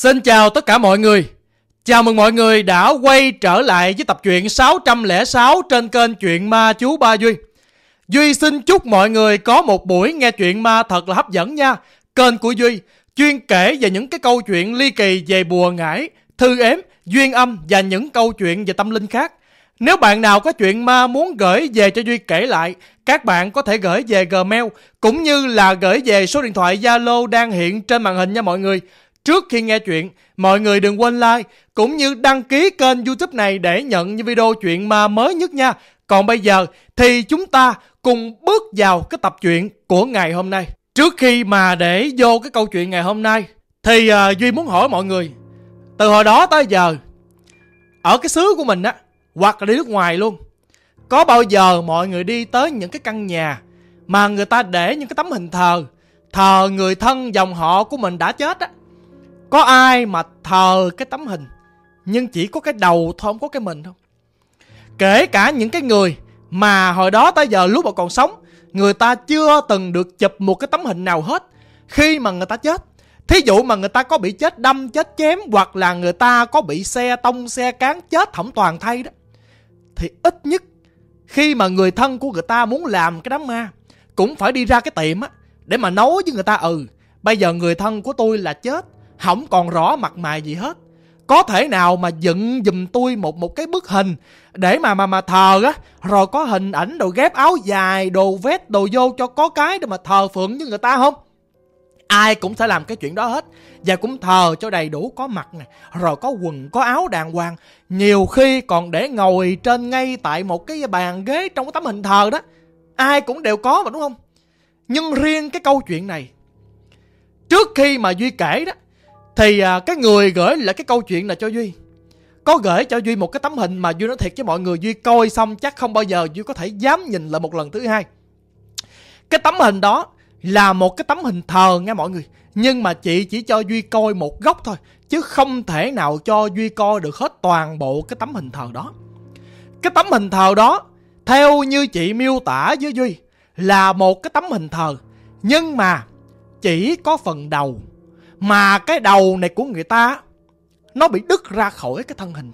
Xin chào tất cả mọi người. Chào mừng mọi người đã quay trở lại với tập truyện 606 trên kênh Chuyện Ma Chú Ba Duy. Duy xin chúc mọi người có một buổi nghe chuyện ma thật là hấp dẫn nha. Kênh của Duy chuyên kể về những cái câu chuyện ly kỳ về bùa ngải, thư ếm, duyên âm và những câu chuyện về tâm linh khác. Nếu bạn nào có chuyện ma muốn gửi về cho Duy kể lại, các bạn có thể gửi về Gmail cũng như là gửi về số điện thoại Zalo đang hiện trên màn hình nha mọi người. Trước khi nghe chuyện, mọi người đừng quên like cũng như đăng ký kênh YouTube này để nhận những video chuyện ma mới nhất nha. Còn bây giờ thì chúng ta cùng bước vào cái tập truyện của ngày hôm nay. Trước khi mà để vô cái câu chuyện ngày hôm nay thì uh, Duy muốn hỏi mọi người từ hồi đó tới giờ ở cái xứ của mình á hoặc là đi nước ngoài luôn có bao giờ mọi người đi tới những cái căn nhà mà người ta để những cái tấm hình thờ thờ người thân dòng họ của mình đã chết á có ai mà thờ cái tấm hình, nhưng chỉ có cái đầu thôi, không có cái mình không kể cả những cái người mà hồi đó tới giờ lúc mà còn sống, người ta chưa từng được chụp một cái tấm hình nào hết. Khi mà người ta chết, thí dụ mà người ta có bị chết đâm, chết chém, hoặc là người ta có bị xe tông, xe cán chết thẩm toàn thay đó, thì ít nhất khi mà người thân của người ta muốn làm cái đám ma, cũng phải đi ra cái tiệm á, để mà nói với người ta ừ bây giờ người thân của tôi là chết không còn rõ mặt mày gì hết. Có thể nào mà dựng dùm tôi một một cái bức hình để mà mà mà thờ á, rồi có hình ảnh đồ ghép áo dài, đồ vest, đồ vô cho có cái để mà thờ phượng với người ta không? Ai cũng sẽ làm cái chuyện đó hết. Và cũng thờ cho đầy đủ có mặt nè, rồi có quần, có áo đàng hoàng. Nhiều khi còn để ngồi trên ngay tại một cái bàn ghế trong cái tấm hình thờ đó. Ai cũng đều có mà, đúng không? Nhưng riêng cái câu chuyện này, trước khi mà duy kể đó thì à, cái người gửi lại cái câu chuyện là cho duy. Có gửi cho duy một cái tấm hình mà duy nói thiệt với mọi người duy coi xong chắc không bao giờ duy có thể dám nhìn lại một lần thứ hai. Cái tấm hình đó là một cái tấm hình thờ nghe mọi người nhưng mà chị chỉ cho duy coi một góc thôi chứ không thể nào cho duy coi được hết toàn bộ cái tấm hình thờ đó. Cái tấm hình thờ đó theo như chị miêu tả với duy là một cái tấm hình thờ nhưng mà chỉ có phần đầu mà cái đầu này của người ta, nó bị đứt ra khỏi cái thân hình.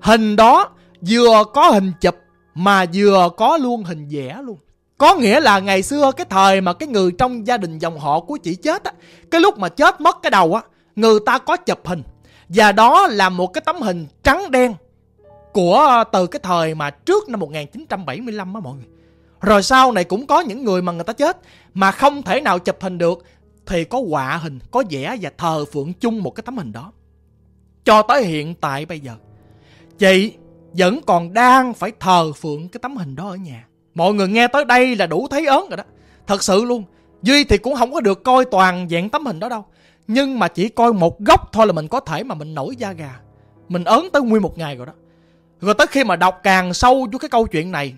Hình đó vừa có hình chụp mà vừa có luôn hình vẽ luôn. Có nghĩa là ngày xưa cái thời mà cái người trong gia đình dòng họ của chị chết á, cái lúc mà chết mất cái đầu á, người ta có chụp hình. Và đó là một cái tấm hình trắng đen của ờ, từ cái thời mà trước năm 1975 á mọi người. Rồi sau này cũng có những người mà người ta chết mà không thể nào chụp hình được thì có họa hình, có vẽ và thờ phượng chung một cái tấm hình đó. Cho tới hiện tại bây giờ, chị vẫn còn đang phải thờ phượng cái tấm hình đó ở nhà. Mọi người nghe tới đây là đủ thấy ớn rồi đó. Thật sự luôn, Duy thì cũng không có được coi toàn dạng tấm hình đó đâu. Nhưng mà chỉ coi một góc thôi là mình có thể mà mình nổi da gà. Mình ớn tới nguyên một ngày rồi đó. Rồi tới khi mà đọc càng sâu vô cái câu chuyện này,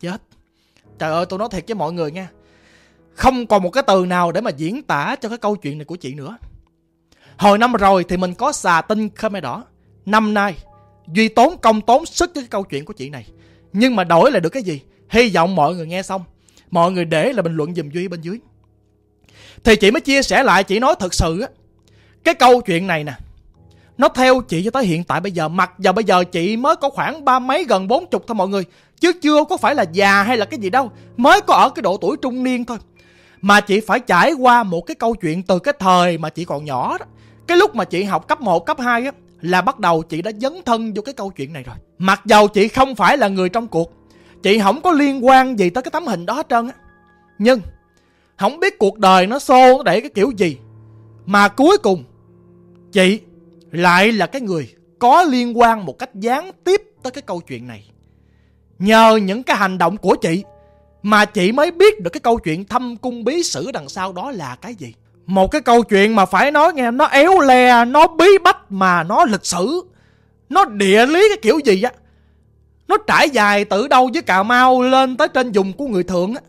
chết. Trời ơi tôi nói thiệt với mọi người nha không còn một cái từ nào để mà diễn tả cho cái câu chuyện này của chị nữa. Hồi năm rồi thì mình có xà tinh Khmer Đỏ. Năm nay, Duy tốn công tốn sức cho cái câu chuyện của chị này. Nhưng mà đổi lại được cái gì? Hy vọng mọi người nghe xong. Mọi người để là bình luận dùm Duy bên dưới. Thì chị mới chia sẻ lại, chị nói thật sự á. Cái câu chuyện này nè. Nó theo chị cho tới hiện tại bây giờ. Mặc giờ bây giờ chị mới có khoảng ba mấy gần bốn chục thôi mọi người. Chứ chưa có phải là già hay là cái gì đâu. Mới có ở cái độ tuổi trung niên thôi mà chị phải trải qua một cái câu chuyện từ cái thời mà chị còn nhỏ đó. Cái lúc mà chị học cấp 1, cấp 2 á là bắt đầu chị đã dấn thân vô cái câu chuyện này rồi. Mặc dầu chị không phải là người trong cuộc, chị không có liên quan gì tới cái tấm hình đó hết trơn á. Nhưng không biết cuộc đời nó xô nó để cái kiểu gì mà cuối cùng chị lại là cái người có liên quan một cách gián tiếp tới cái câu chuyện này. Nhờ những cái hành động của chị mà chị mới biết được cái câu chuyện thâm cung bí sử đằng sau đó là cái gì. Một cái câu chuyện mà phải nói nghe, nó éo le, nó bí bách mà nó lịch sử. Nó địa lý cái kiểu gì á. Nó trải dài từ đâu với cà mau lên tới trên vùng của người thượng á.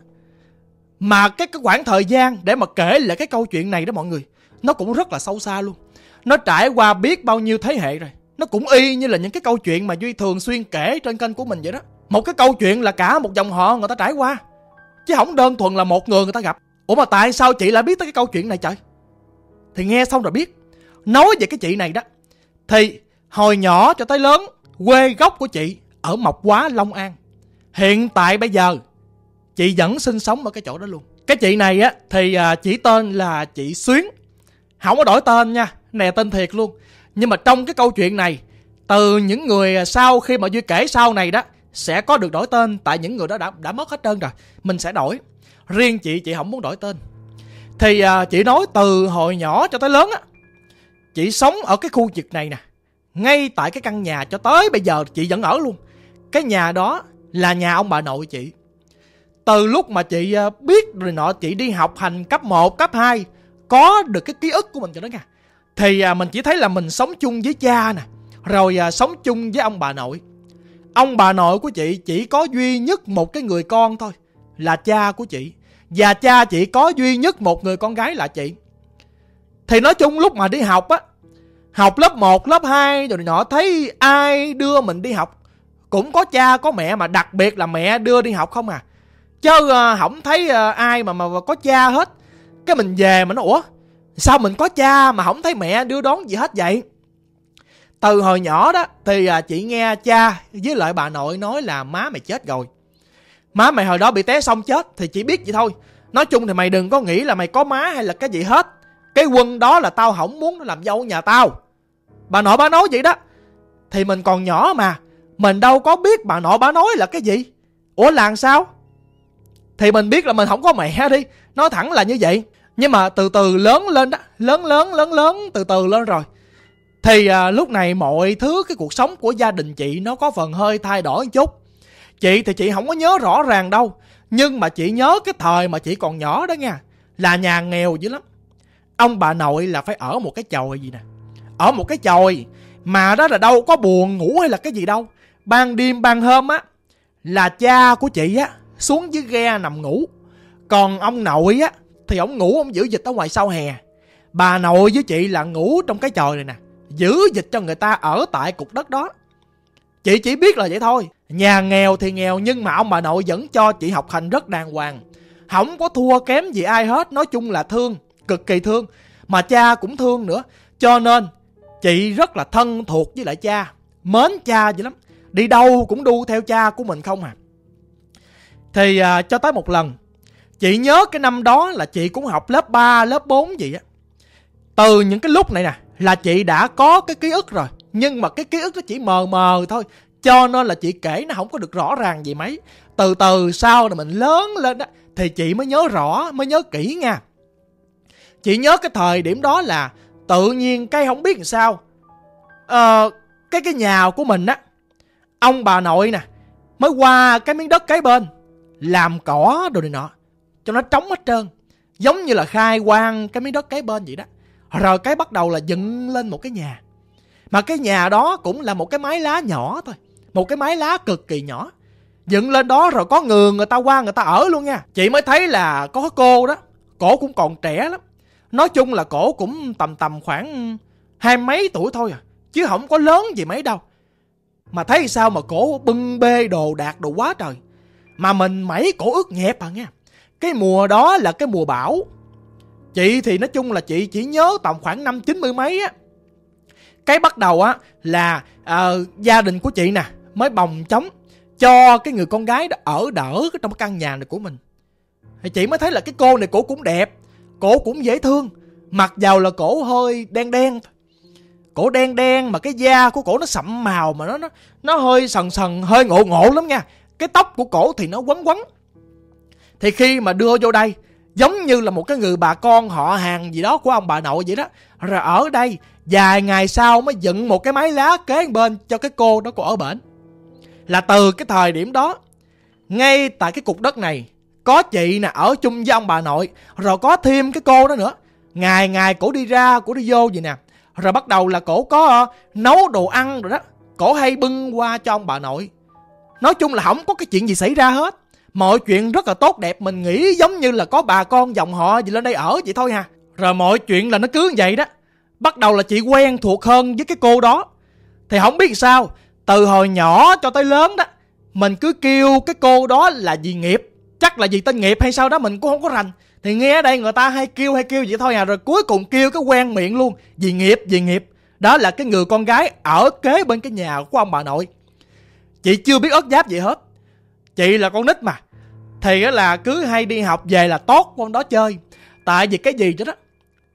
Mà cái cái khoảng thời gian để mà kể lại cái câu chuyện này đó mọi người, nó cũng rất là sâu xa luôn. Nó trải qua biết bao nhiêu thế hệ rồi. Nó cũng y như là những cái câu chuyện mà duy thường xuyên kể trên kênh của mình vậy đó một cái câu chuyện là cả một dòng họ người ta trải qua. Chứ không đơn thuần là một người người ta gặp. Ủa mà tại sao chị lại biết tới cái câu chuyện này trời? Thì nghe xong rồi biết. Nói về cái chị này đó, thì hồi nhỏ cho tới lớn, quê gốc của chị ở mộc quá long an. Hiện tại bây giờ, chị vẫn sinh sống ở cái chỗ đó luôn. Cái chị này á, thì à, chỉ tên là chị xuyến. Không có đổi tên nha, nè tên thiệt luôn. Nhưng mà trong cái câu chuyện này, từ những người à, sau khi mà duy kể sau này đó sẽ có được đổi tên tại những người đó đã đã mất hết trơn rồi. Mình sẽ đổi. Riêng chị chị không muốn đổi tên. Thì à, chị nói từ hồi nhỏ cho tới lớn á chị sống ở cái khu vực này nè. Ngay tại cái căn nhà cho tới bây giờ chị vẫn ở luôn. Cái nhà đó là nhà ông bà nội chị. Từ lúc mà chị à, biết rồi nọ chị đi học hành cấp 1, cấp 2 có được cái ký ức của mình cho đó nha. Thì à, mình chỉ thấy là mình sống chung với cha nè rồi à, sống chung với ông bà nội ông bà nội của chị chỉ có duy nhất một cái người con thôi là cha của chị. Và cha chị có duy nhất một người con gái là chị. Thì nói chung lúc mà đi học á học lớp 1, lớp 2 rồi nhỏ thấy ai đưa mình đi học? Cũng có cha có mẹ mà đặc biệt là mẹ đưa đi học không à. Chứ uh, à, không thấy uh, ai mà mà có cha hết. Cái mình về mà nó ủa sao mình có cha mà không thấy mẹ đưa đón gì hết vậy? Từ hồi nhỏ đó, thì à, chị nghe cha với lại bà nội nói là má mày chết rồi. Má mày hồi đó bị té xong chết thì chỉ biết vậy thôi. Nói chung thì mày đừng có nghĩ là mày có má hay là cái gì hết. Cái quân đó là tao không muốn nó làm dâu nhà tao. Bà nội bà nói vậy đó. Thì mình còn nhỏ mà, mình đâu có biết bà nội bà nói là cái gì. Ủa làng sao? Thì mình biết là mình không có mẹ đi. Nói thẳng là như vậy. Nhưng mà từ từ lớn lên đó, lớn lớn lớn lớn, từ từ lên rồi thì à, lúc này mọi thứ cái cuộc sống của gia đình chị nó có phần hơi thay đổi một chút. Chị thì chị không có nhớ rõ ràng đâu nhưng mà chị nhớ cái thời mà chị còn nhỏ đó nha là nhà nghèo dữ lắm. Ông bà nội là phải ở một cái chòi gì nè ở một cái chòi mà đó là đâu có buồn ngủ hay là cái gì đâu. Ban đêm ban hôm á là cha của chị á xuống dưới ghe nằm ngủ. Còn ông nội á thì ông ngủ ông giữ dịch ở ngoài sau hè. Bà nội với chị là ngủ trong cái chòi này nè giữ dịch cho người ta ở tại cục đất đó. Chị chỉ biết là vậy thôi. Nhà nghèo thì nghèo nhưng mà ông bà nội vẫn cho chị học hành rất đàng hoàng. Không có thua kém gì ai hết nói chung là thương cực kỳ thương. Mà cha cũng thương nữa cho nên chị rất là thân thuộc với lại cha. Mến cha vậy lắm đi đâu cũng đu theo cha của mình không à. Thì à, cho tới một lần chị nhớ cái năm đó là chị cũng học lớp 3, lớp 4 gì á. Từ những cái lúc này nè là chị đã có cái ký ức rồi. Nhưng mà cái ký ức nó chỉ mờ mờ thôi cho nên là chị kể nó không có được rõ ràng gì mấy. Từ từ sau là mình lớn lên đó thì chị mới nhớ rõ mới nhớ kỹ nha. Chị nhớ cái thời điểm đó là tự nhiên cái không biết làm sao. Ờ, cái cái nhà của mình á ông bà nội nè mới qua cái miếng đất kế bên làm cỏ đồ này nọ cho nó trống hết trơn. Giống như là khai quang cái miếng đất kế bên vậy đó rồi cái bắt đầu là dựng lên một cái nhà. Mà cái nhà đó cũng là một cái mái lá nhỏ thôi. Một cái mái lá cực kỳ nhỏ. Dựng lên đó rồi có người người ta qua, người ta ở luôn nha. Chị mới thấy là có cô đó. Cổ cũng còn trẻ lắm. Nói chung là cổ cũng tầm tầm khoảng hai mấy tuổi thôi à. Chứ không có lớn gì mấy đâu. Mà thấy sao mà cổ bưng bê đồ đạc đồ quá trời. Mà mình mẩy cổ ướt nhẹp à nha. Cái mùa đó là cái mùa bão chị thì nói chung là chị chỉ nhớ tầm khoảng năm chín mươi mấy á. Cái bắt đầu á là uh, gia đình của chị nè mới bồng chống cho cái người con gái đó ở đỡ trong cái căn nhà này của mình. Thì chị mới thấy là cái cô này cổ cũng đẹp cổ cũng dễ thương mặc dầu là cổ hơi đen đen cổ đen đen mà cái da của cổ nó sậm màu mà nó nó nó hơi sần sần hơi ngộ ngộ lắm nha. Cái tóc của cổ thì nó quấn quấn. Thì khi mà đưa vô đây giống như là một cái người bà con họ hàng gì đó của ông bà nội vậy đó. Rồi ở đây vài ngày sau mới dựng một cái máy lá kế bên cho cái cô đó cô ở bển. Là từ cái thời điểm đó ngay tại cái cục đất này có chị nè ở chung với ông bà nội rồi có thêm cái cô đó nữa. Ngày ngày cổ đi ra cổ đi vô vậy nè. Rồi bắt đầu là cổ có uh, nấu đồ ăn rồi đó. Cổ hay bưng qua cho ông bà nội. Nói chung là không có cái chuyện gì xảy ra hết mọi chuyện rất là tốt đẹp, mình nghĩ giống như là có bà con dòng họ gì lên đây ở vậy thôi hà. Rồi mọi chuyện là nó cứ như vậy đó. Bắt đầu là chị quen thuộc hơn với cái cô đó. Thì không biết sao, từ hồi nhỏ cho tới lớn đó, mình cứ kêu cái cô đó là dì nghiệp. Chắc là dì tên nghiệp hay sao đó, mình cũng không có rành. Thì nghe ở đây người ta hay kêu hay kêu vậy thôi à rồi cuối cùng kêu cái quen miệng luôn vì nghiệp vì nghiệp. Đó là cái người con gái ở kế bên cái nhà của ông bà nội. Chị chưa biết ớt giáp gì hết. Chị là con nít mà thì là cứ hay đi học về là tốt con đó chơi. Tại vì cái gì chứ đó?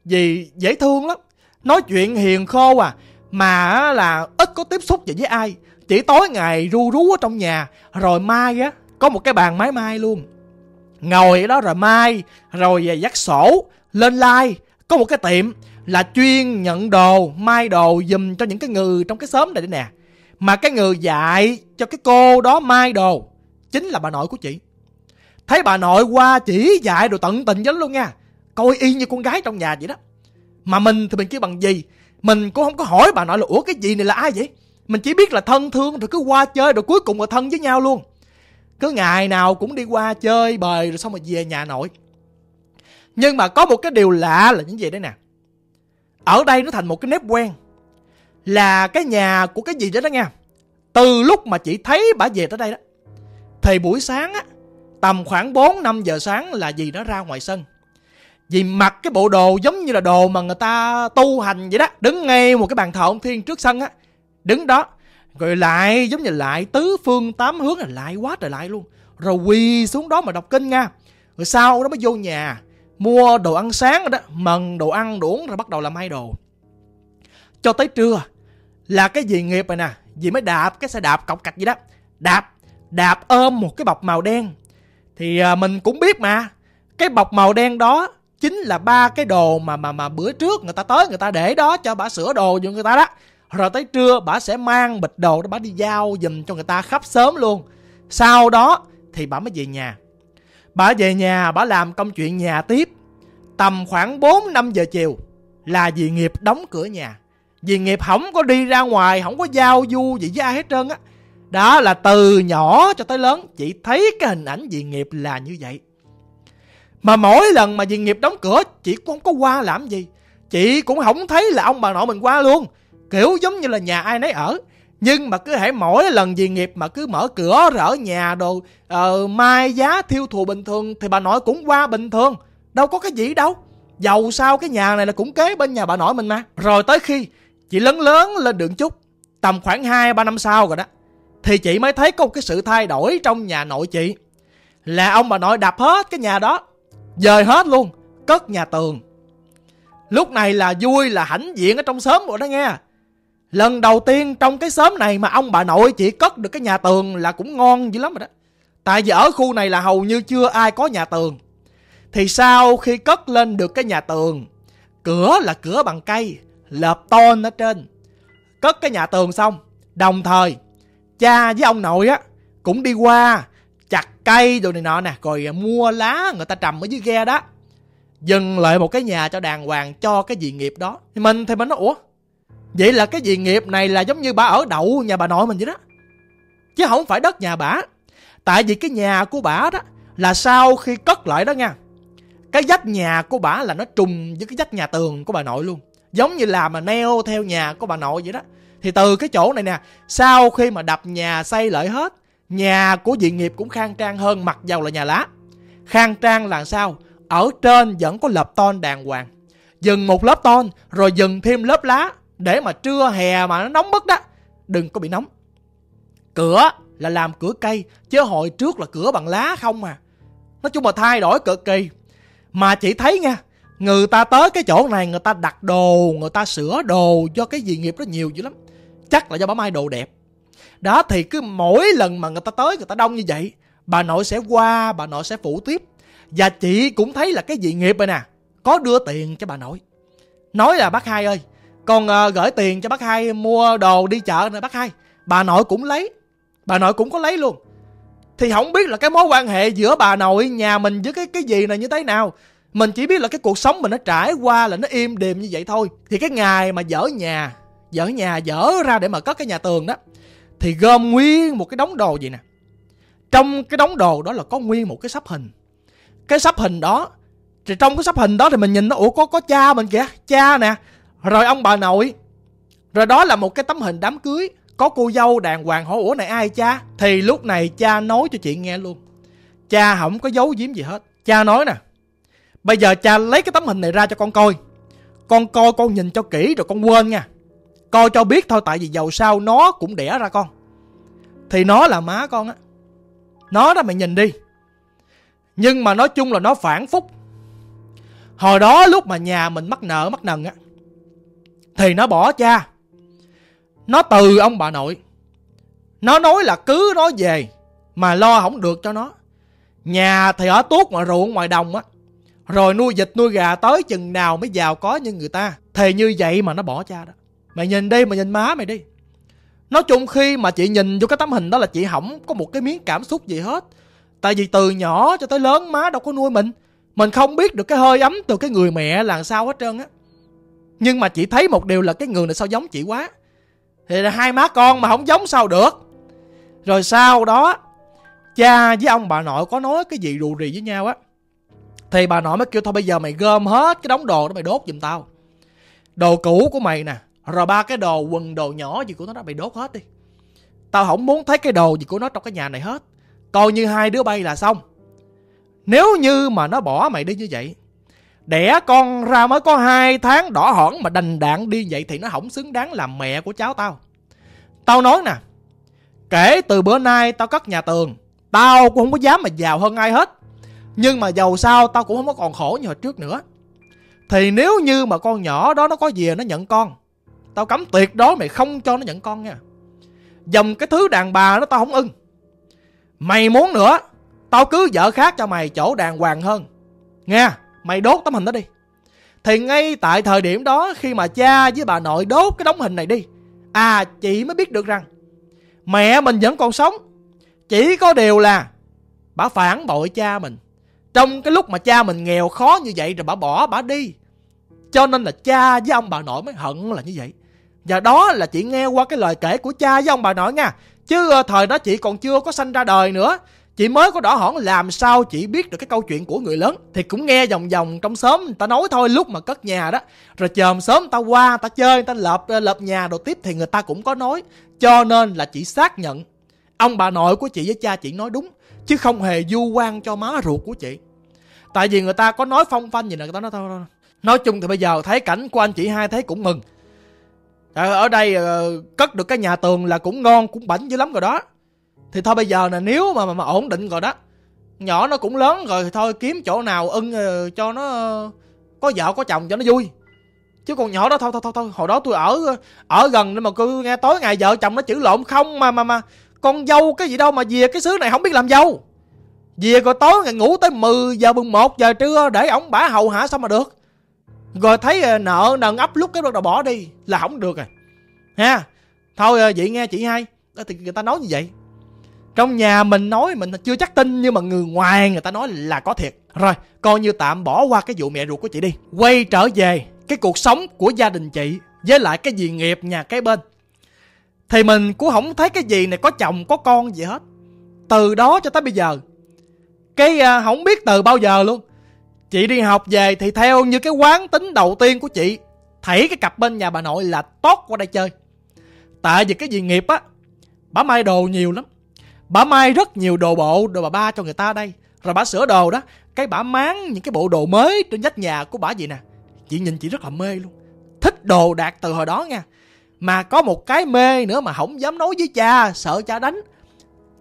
Vì dễ thương lắm. Nói chuyện hiền khô à mà là ít có tiếp xúc gì với ai. Chỉ tối ngày ru rú ở trong nhà, rồi mai á, có một cái bàn máy mai luôn. Ngồi ở đó rồi mai, rồi dắt sổ, lên like. Có một cái tiệm là chuyên nhận đồ, mai đồ dùm cho những cái người trong cái xóm này đây nè. Mà cái người dạy cho cái cô đó mai đồ, chính là bà nội của chị thấy bà nội qua chỉ dạy rồi tận tình với luôn nha. Coi y như con gái trong nhà vậy đó. Mà mình thì mình kêu bằng gì? Mình cũng không có hỏi bà nội là, ủa, cái gì này là ai vậy? Mình chỉ biết là thân thương rồi cứ qua chơi rồi cuối cùng là thân với nhau luôn. Cứ ngày nào cũng đi qua chơi bời rồi xong rồi về nhà nội. Nhưng mà có một cái điều lạ là những gì đấy nè. Ở đây nó thành một cái nếp quen. Là cái nhà của cái gì đó đó nha. Từ lúc mà chị thấy bà về tới đây đó, thì buổi sáng á tầm khoảng 4 5 giờ sáng là gì nó ra ngoài sân. Dì mặc cái bộ đồ giống như là đồ mà người ta tu hành vậy đó, đứng ngay một cái bàn thờ ông thiên trước sân á, đứng đó, rồi lại giống như lại tứ phương tám hướng là lại quá trời lại luôn. Rồi quỳ xuống đó mà đọc kinh nha. Rồi sau đó mới vô nhà, mua đồ ăn sáng rồi đó, mần đồ ăn đủ rồi bắt đầu làm hai đồ. Cho tới trưa là cái gì nghiệp rồi nè dì mới đạp cái xe đạp cọc cạch gì đó. Đạp đạp ôm một cái bọc màu đen thì à, mình cũng biết mà. Cái bọc màu đen đó chính là ba cái đồ mà mà mà bữa trước người ta tới người ta để đó cho bà sửa đồ cho người ta đó. Rồi tới trưa bà sẽ mang bịch đồ đó bà đi giao dùm cho người ta khắp sớm luôn. Sau đó thì bà mới về nhà. Bà về nhà, bà làm công chuyện nhà tiếp. Tầm khoảng 4 5 giờ chiều là dì nghiệp đóng cửa nhà. Dì nghiệp không có đi ra ngoài không có giao du gì với ai hết trơn á đó là từ nhỏ cho tới lớn. Chị thấy cái hình ảnh dì nghiệp là như vậy. Mà mỗi lần mà dì nghiệp đóng cửa chị cũng không có qua làm gì. Chị cũng không thấy là ông bà nội mình qua luôn. Kiểu giống như là nhà ai nấy ở. Nhưng mà cứ hãy mỗi lần dì nghiệp mà cứ mở cửa rỡ nhà đồ uh, mai giá thiêu thù bình thường thì bà nội cũng qua bình thường. Đâu có cái gì đâu. Dầu sao cái nhà này là cũng kế bên nhà bà nội mình mà. Rồi tới khi chị lớn lớn lên đường chút tầm khoảng hai ba năm sau rồi đó thì chị mới thấy có một cái sự thay đổi trong nhà nội chị. Là ông bà nội đập hết cái nhà đó, dời hết luôn, cất nhà tường. Lúc này là vui là hãnh diện ở trong xóm rồi đó nghe. Lần đầu tiên trong cái xóm này mà ông bà nội chị cất được cái nhà tường là cũng ngon dữ lắm rồi đó. Tại vì ở khu này là hầu như chưa ai có nhà tường. Thì sau khi cất lên được cái nhà tường, cửa là cửa bằng cây, lợp tôn ở trên. Cất cái nhà tường xong, đồng thời cha với ông nội á, cũng đi qua, chặt cây đồ này nọ nè, rồi mua lá người ta trầm ở dưới ghe đó, dừng lại một cái nhà cho đàng hoàng cho cái dị nghiệp đó. Thì mình thì mình nói, ủa, vậy là cái dị nghiệp này là giống như bà ở đậu nhà bà nội mình vậy đó, chứ không phải đất nhà bà. Tại vì cái nhà của bà đó là sau khi cất lại đó nha, cái vách nhà của bà là nó trùng với cái vách nhà tường của bà nội luôn, giống như là mà neo theo nhà của bà nội vậy đó thì từ cái chỗ này nè, sau khi mà đập nhà xây lại hết, nhà của dị nghiệp cũng khang trang hơn mặc dầu là nhà lá. Khang trang là sao? Ở trên vẫn có lợp ton đàng hoàng. Dừng một lớp ton, rồi dừng thêm lớp lá, để mà trưa hè mà nó nóng bức đó. Đừng có bị nóng. Cửa là làm cửa cây, chứ hồi trước là cửa bằng lá không à. Nói chung là thay đổi cực kỳ. Mà chị thấy nha, người ta tới cái chỗ này, người ta đặt đồ, người ta sửa đồ cho cái gì nghiệp đó nhiều dữ lắm chắc là do bà mai đồ đẹp. Đó thì cứ mỗi lần mà người ta tới người ta đông như vậy bà nội sẽ qua bà nội sẽ phụ tiếp. Và chị cũng thấy là cái dị nghiệp rồi nè có đưa tiền cho bà nội. Nói là bác hai ơi con uh, gửi tiền cho bác hai mua đồ đi chợ nè bác hai. Bà nội cũng lấy bà nội cũng có lấy luôn. Thì không biết là cái mối quan hệ giữa bà nội nhà mình với cái cái gì này như thế nào. Mình chỉ biết là cái cuộc sống mình nó trải qua là nó im đềm như vậy thôi. Thì cái ngày mà dở nhà dở nhà dở ra để mà cất cái nhà tường đó. Thì gom nguyên một cái đống đồ gì nè. Trong cái đống đồ đó là có nguyên một cái sắp hình. Cái sắp hình đó, thì trong cái sắp hình đó thì mình nhìn nó, ủa, có có cha mình kìa, cha nè. Rồi ông bà nội. Rồi đó là một cái tấm hình đám cưới. Có cô dâu đàng hoàng hỏi, ủa, này ai cha? Thì lúc này cha nói cho chị nghe luôn. Cha không có giấu giếm gì hết. Cha nói nè, Bây giờ cha lấy cái tấm hình này ra cho con coi. Con coi, con nhìn cho kỹ rồi con quên nha. Coi cho biết thôi, tại vì dầu sao nó cũng đẻ ra con. Thì nó là má con á. Nó đó mày nhìn đi. Nhưng mà nói chung là nó phản phúc. Hồi đó lúc mà nhà mình mắc nợ, mắc nần á, Thì nó bỏ cha. Nó từ ông bà nội. Nó nói là cứ nó về Mà lo không được cho nó. Nhà thì ở tuốt mà ruộng ngoài đồng á. Rồi nuôi vịt nuôi gà tới chừng nào mới giàu có như người ta. Thì như vậy mà nó bỏ cha đó. Mày nhìn đi, mày nhìn má mày đi. Nói chung khi mà chị nhìn vô cái tấm hình đó là chị không có một cái miếng cảm xúc gì hết. Tại vì từ nhỏ cho tới lớn má đâu có nuôi mình. Mình không biết được cái hơi ấm từ cái người mẹ là sao hết trơn á. Nhưng mà chị thấy một điều là cái người này sao giống chị quá. Thì là hai má con mà không giống sao được. Rồi sau đó Cha với ông bà nội có nói cái gì rù rì với nhau á. Thì bà nội mới kêu thôi bây giờ mày gom hết cái đống đồ đó mày đốt giùm tao. Đồ cũ của mày nè rồi ba cái đồ quần đồ nhỏ gì của nó đã bị đốt hết đi. Tao không muốn thấy cái đồ gì của nó trong cái nhà này hết. Coi như hai đứa bay là xong. Nếu như mà nó bỏ mày đi như vậy, Đẻ con ra mới có hai tháng đỏ hỏn mà đành đạn đi vậy Thì nó không xứng đáng làm mẹ của cháu tao. Tao nói nè, Kể từ bữa nay tao cất nhà tường, Tao cũng không có dám mà giàu hơn ai hết. Nhưng mà giàu sao tao cũng không có còn khổ như hồi trước nữa. Thì nếu như mà con nhỏ đó nó có gì nó nhận con Tao cấm tuyệt đối mày không cho nó nhận con nha. Dòng cái thứ đàn bà đó tao không ưng. Mày muốn nữa, Tao cứ vợ khác cho mày chỗ đàng hoàng hơn. Nghe, Mày đốt tấm hình đó đi. Thì ngay tại thời điểm đó Khi mà cha với bà nội đốt cái đống hình này đi À chị mới biết được rằng Mẹ mình vẫn còn sống. Chỉ có điều là Bà phản bội cha mình. Trong cái lúc mà cha mình nghèo khó như vậy Rồi bà bỏ bà đi. Cho nên là cha với ông bà nội mới hận là như vậy. Và đó là chị nghe qua cái lời kể của cha với ông bà nội nha. Chứ ờ, thời đó chị còn chưa có sanh ra đời nữa. Chị mới có đỏ hỏn, làm sao chị biết được cái câu chuyện của người lớn? Thì cũng nghe vòng vòng trong xóm, người ta nói thôi lúc mà cất nhà đó. Rồi chòm sớm ta qua ta chơi ta lợp ờ, lợp nhà đồ tiếp thì người ta cũng có nói. Cho nên là chị xác nhận, Ông bà nội của chị với cha chị nói đúng, Chứ không hề du quan cho má ruột của chị. Tại vì người ta có nói phong phanh gì nè, người ta nói thôi. Nói chung thì bây giờ thấy cảnh của anh chị hai thấy cũng mừng. Ờ, ở đây ờ, cất được cái nhà tường là cũng ngon cũng bảnh dữ lắm rồi đó. Thì thôi bây giờ là nếu mà, mà mà ổn định rồi đó nhỏ nó cũng lớn rồi thì thôi kiếm chỗ nào ưng ờ, cho nó có vợ có chồng cho nó vui. Chứ còn nhỏ đó thôi thôi thôi thôi hồi đó tôi ở ở gần nên mà cứ nghe tối ngày vợ chồng nó chữ lộn. Không mà mà mà con dâu cái gì đâu mà về cái xứ này không biết làm dâu. Về rồi tối ngày ngủ tới 10 giờ mừng một giờ trưa để ổng bả hầu hạ sao mà được rồi thấy ờ, nợ nần ấp lúc cái bắt đầu bỏ đi là không được rồi ha, thôi ờ, vậy nghe chị hai đó, thì người ta nói như vậy. Trong nhà mình nói mình chưa chắc tin, nhưng mà người ngoài người ta nói là có thiệt. Rồi, coi như tạm bỏ qua cái vụ mẹ ruột của chị đi. Quay trở về cái cuộc sống của gia đình chị với lại cái gì nghiệp nhà cái bên. Thì mình cũng không thấy cái gì này có chồng, có con gì hết. Từ đó cho tới bây giờ, cái ờ, không biết từ bao giờ luôn. Chị đi học về thì theo như cái quán tính đầu tiên của chị Thảy cái cặp bên nhà bà nội là tốt qua đây chơi. Tại vì cái gì nghiệp á, Bà mai đồ nhiều lắm. Bà mai rất nhiều đồ bộ, đồ bà ba cho người ta đây. Rồi bà sửa đồ đó, Cái bà máng những cái bộ đồ mới trên vách nhà của bà gì nè. Chị nhìn chị rất là mê luôn. Thích đồ đạt từ hồi đó nha. Mà có một cái mê nữa mà không dám nói với cha, Sợ cha đánh.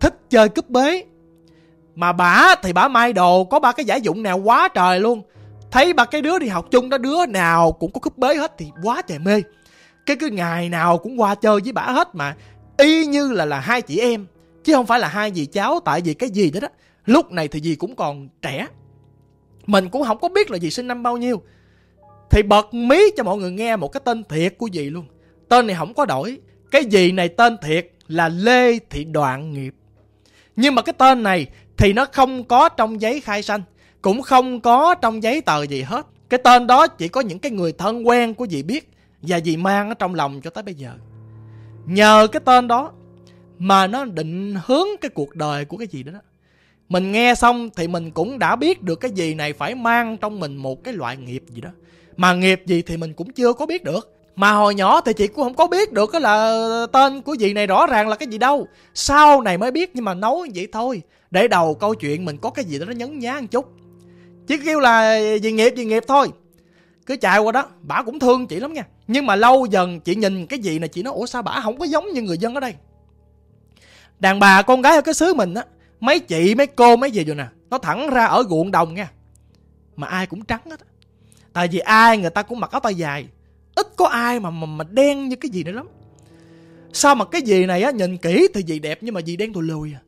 Thích chơi cúp bế mà bà thì bà mai đồ, có ba cái giải dụng nào quá trời luôn. Thấy ba cái đứa đi học chung đó, đứa nào cũng có cúp bế hết thì quá trời mê. Cái cứ ngày nào cũng qua chơi với bà hết mà. Y như là là hai chị em, Chứ không phải là hai dì cháu, tại vì cái gì đó đó, Lúc này thì dì cũng còn trẻ. Mình cũng không có biết là dì sinh năm bao nhiêu. Thì bật mí cho mọi người nghe một cái tên thiệt của dì luôn. Tên này không có đổi. Cái dì này tên thiệt là Lê Thị Đoạn Nghiệp. Nhưng mà cái tên này thì nó không có trong giấy khai sanh cũng không có trong giấy tờ gì hết. Cái tên đó chỉ có những cái người thân quen của dì biết và dì mang ở trong lòng cho tới bây giờ. Nhờ cái tên đó mà nó định hướng cái cuộc đời của cái gì đó, đó. Mình nghe xong thì mình cũng đã biết được cái gì này phải mang trong mình một cái loại nghiệp gì đó. Mà nghiệp gì thì mình cũng chưa có biết được. Mà hồi nhỏ thì chị cũng không có biết được cái là tên của dì này rõ ràng là cái gì đâu. Sau này mới biết nhưng mà nói vậy thôi để đầu câu chuyện mình có cái gì đó nó nhấn nhá một chút. Chỉ kêu là gì nghiệp gì nghiệp thôi. Cứ chạy qua đó bả cũng thương chị lắm nha. Nhưng mà lâu dần chị nhìn cái gì này chị nói ủa sao bả không có giống như người dân ở đây? Đàn bà con gái ở cái xứ mình á mấy chị mấy cô mấy gì rồi nè nó thẳng ra ở ruộng đồng nha. Mà ai cũng trắng hết tại vì ai người ta cũng mặc áo tay dài. Ít có ai mà mà, mà đen như cái gì nữa lắm. Sao mà cái gì này á nhìn kỹ thì gì đẹp nhưng mà gì đen tôi lùi à?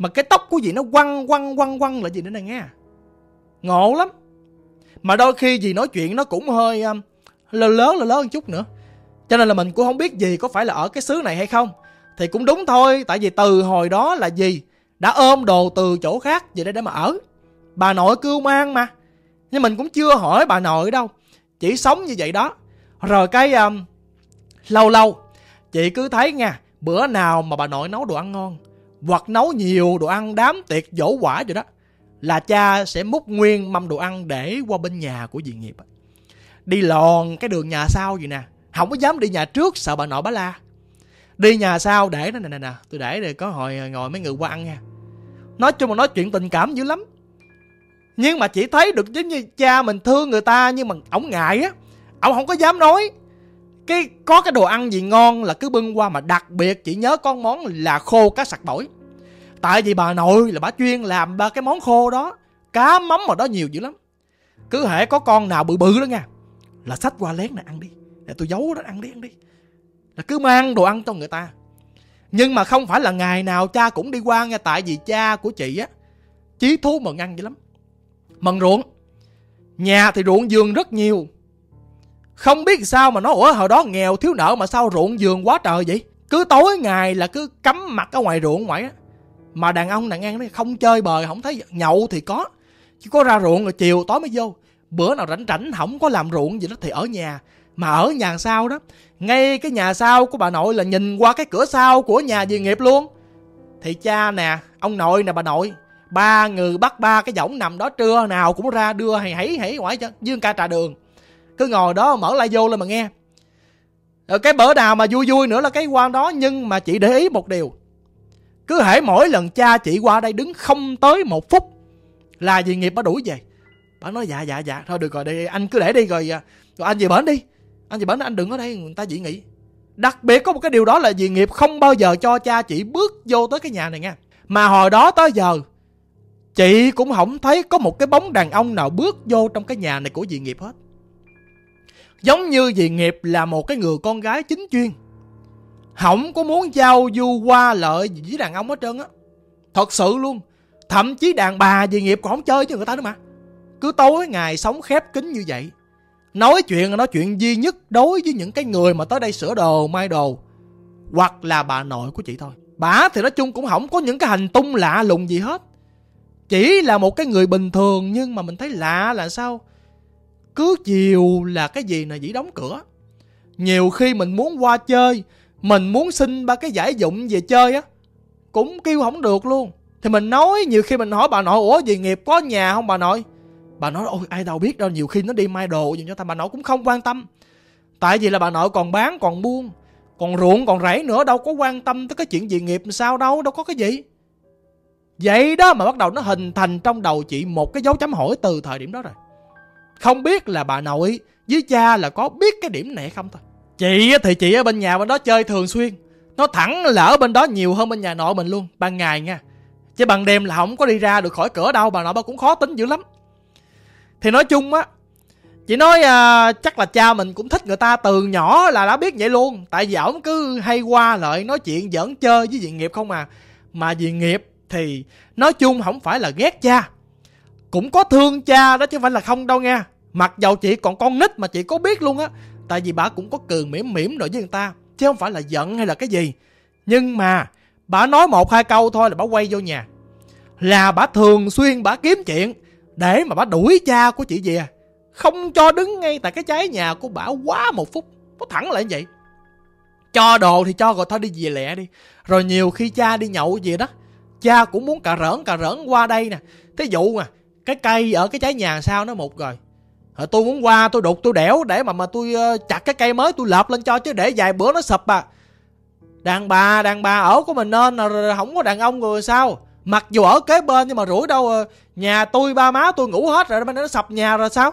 Mà cái tóc của gì nó quăng quăng quăng quăng là gì nữa nè nghe? Ngộ lắm. Mà đôi khi gì nói chuyện nó cũng hơi um, lớn lơ lớn lớn chút nữa. Cho nên là mình cũng không biết gì có phải là ở cái xứ này hay không. Thì cũng đúng thôi tại vì từ hồi đó là gì đã ôm đồ từ chỗ khác về đây để mà ở. Bà nội cưu mang mà. Nhưng mình cũng chưa hỏi bà nội đâu. Chỉ sống như vậy đó. Rồi cái um, lâu lâu chị cứ thấy nha bữa nào mà bà nội nấu đồ ăn ngon hoặc nấu nhiều đồ ăn đám tiệc dỗ quả rồi đó, là cha sẽ múc nguyên mâm đồ ăn để qua bên nhà của dì nghiệp. Đi lòn cái đường nhà sau gì nè, không có dám đi nhà trước sợ bà nội bà la. Đi nhà sau để, nè nè nè tôi để rồi có hồi ngồi mấy người qua ăn nha. Nói chung mà nói chuyện tình cảm dữ lắm. Nhưng mà chỉ thấy được giống như cha mình thương người ta nhưng mà ổng ngại á, ổng không có dám nói cái, có cái đồ ăn gì ngon là cứ bưng qua, mà đặc biệt chỉ nhớ con món là khô cá sặc bổi. Tại vì bà nội là bà chuyên làm ba cái món khô đó. Cá mắm mà đó nhiều dữ lắm. Cứ hễ có con nào bự bự đó nha, là xách qua lén này ăn đi. Để tôi giấu đó, ăn đi ăn đi. Là cứ mang đồ ăn cho người ta. Nhưng mà không phải là ngày nào cha cũng đi qua nha, tại vì cha của chị á, chí thú mần ăn dữ lắm. Mần ruộng. Nhà thì ruộng giường rất nhiều không biết sao mà nó, ủa, hồi đó nghèo, thiếu nợ mà sao ruộng vườn quá trời vậy? Cứ tối ngày là cứ cắm mặt ở ngoài ruộng ngoài á. Mà đàn ông, đàn em không chơi bời, không thấy nhậu thì có. Chỉ có ra ruộng rồi chiều tối mới vô. Bữa nào rảnh rảnh không có làm ruộng gì đó thì ở nhà. Mà ở nhà sau đó, ngay cái nhà sau của bà nội là nhìn qua cái cửa sau của nhà dì nghiệp luôn. Thì cha nè, ông nội nè bà nội, ba người bắt ba cái võng nằm đó, trưa nào cũng ra đưa hay hãy hãy ngoại cho dương ca trà đường cứ ngồi đó mở lại vô lên mà nghe. Rồi cái bữa nào mà vui vui nữa là cái quan đó, nhưng mà chị để ý một điều. Cứ hễ mỗi lần cha chị qua đây đứng không tới một phút là gì nghiệp bà đuổi về. Bà nói dạ dạ dạ thôi được rồi, đi, anh cứ để đi rồi à, rồi anh về bển đi. Anh về bển anh đừng ở đây, người ta dị nghị. Đặc biệt có một cái điều đó là dì nghiệp không bao giờ cho cha chị bước vô tới cái nhà này nha. Mà hồi đó tới giờ, chị cũng không thấy có một cái bóng đàn ông nào bước vô trong cái nhà này của dì nghiệp hết giống như dì nghiệp là một cái người con gái chính chuyên. Không có muốn giao du qua lợi gì với đàn ông hết trơn á. Thật sự luôn. Thậm chí đàn bà dì nghiệp còn không chơi với người ta nữa mà. Cứ tối ngày sống khép kín như vậy. Nói chuyện là nói chuyện duy nhất đối với những cái người mà tới đây sửa đồ, may đồ. Hoặc là bà nội của chị thôi. Bà thì nói chung cũng không có những cái hành tung lạ lùng gì hết. Chỉ là một cái người bình thường nhưng mà mình thấy lạ là sao? Cứ chiều là cái gì là dĩ đóng cửa. Nhiều khi mình muốn qua chơi, mình muốn xin ba cái giải dụng về chơi á, cũng kêu không được luôn. Thì mình nói, nhiều khi mình hỏi bà nội, ủa, gì nghiệp có nhà không bà nội? Bà nói, ôi, ai đâu biết đâu, nhiều khi nó đi mai đồ gì cho ta. Bà nội cũng không quan tâm. Tại vì là bà nội còn bán, còn buôn, còn ruộng, còn rẫy nữa, đâu có quan tâm tới cái chuyện gì nghiệp sao đâu đâu có cái gì. Vậy đó mà bắt đầu nó hình thành trong đầu chị một cái dấu chấm hỏi từ thời điểm đó rồi không biết là bà nội với cha là có biết cái điểm này không thôi. Chị thì chị ở bên nhà bên đó chơi thường xuyên. Nó thẳng là ở bên đó nhiều hơn bên nhà nội mình luôn ban ngày nha. Chứ bằng đêm là không có đi ra được khỏi cửa đâu bà nội bà cũng khó tính dữ lắm. Thì nói chung á chị nói à, chắc là cha mình cũng thích người ta từ nhỏ là đã biết vậy luôn. Tại vì ổng cứ hay qua lại nói chuyện giỡn chơi với dị nghiệp không à. Mà dị nghiệp thì nói chung không phải là ghét cha cũng có thương cha đó chứ không phải là không đâu nghe. Mặc dầu chị còn con nít mà chị có biết luôn á, tại vì bà cũng có cường mỉm mỉm rồi với người ta, chứ không phải là giận hay là cái gì. Nhưng mà bà nói một hai câu thôi là bà quay vô nhà. Là bà thường xuyên bà kiếm chuyện để mà bà đuổi cha của chị về. Không cho đứng ngay tại cái trái nhà của bà quá một phút, có thẳng lại như vậy. Cho đồ thì cho rồi thôi, đi về lẹ đi. Rồi nhiều khi cha đi nhậu gì đó, cha cũng muốn cà rỡn cà rỡn qua đây nè. Thí dụ mà cái cây ở cái trái nhà sau nó một rồi. Rồi tôi muốn qua, tôi đục, tôi đẻo để mà mà tôi ờ, chặt cái cây mới tôi lợp lên cho chứ để vài bữa nó sập à. Đàn bà đàn bà ở của mình nên là không có đàn ông rồi sao? Mặc dù ở kế bên nhưng mà rủi đâu ờ, nhà tôi, ba má tôi ngủ hết rồi nó sập nhà rồi sao?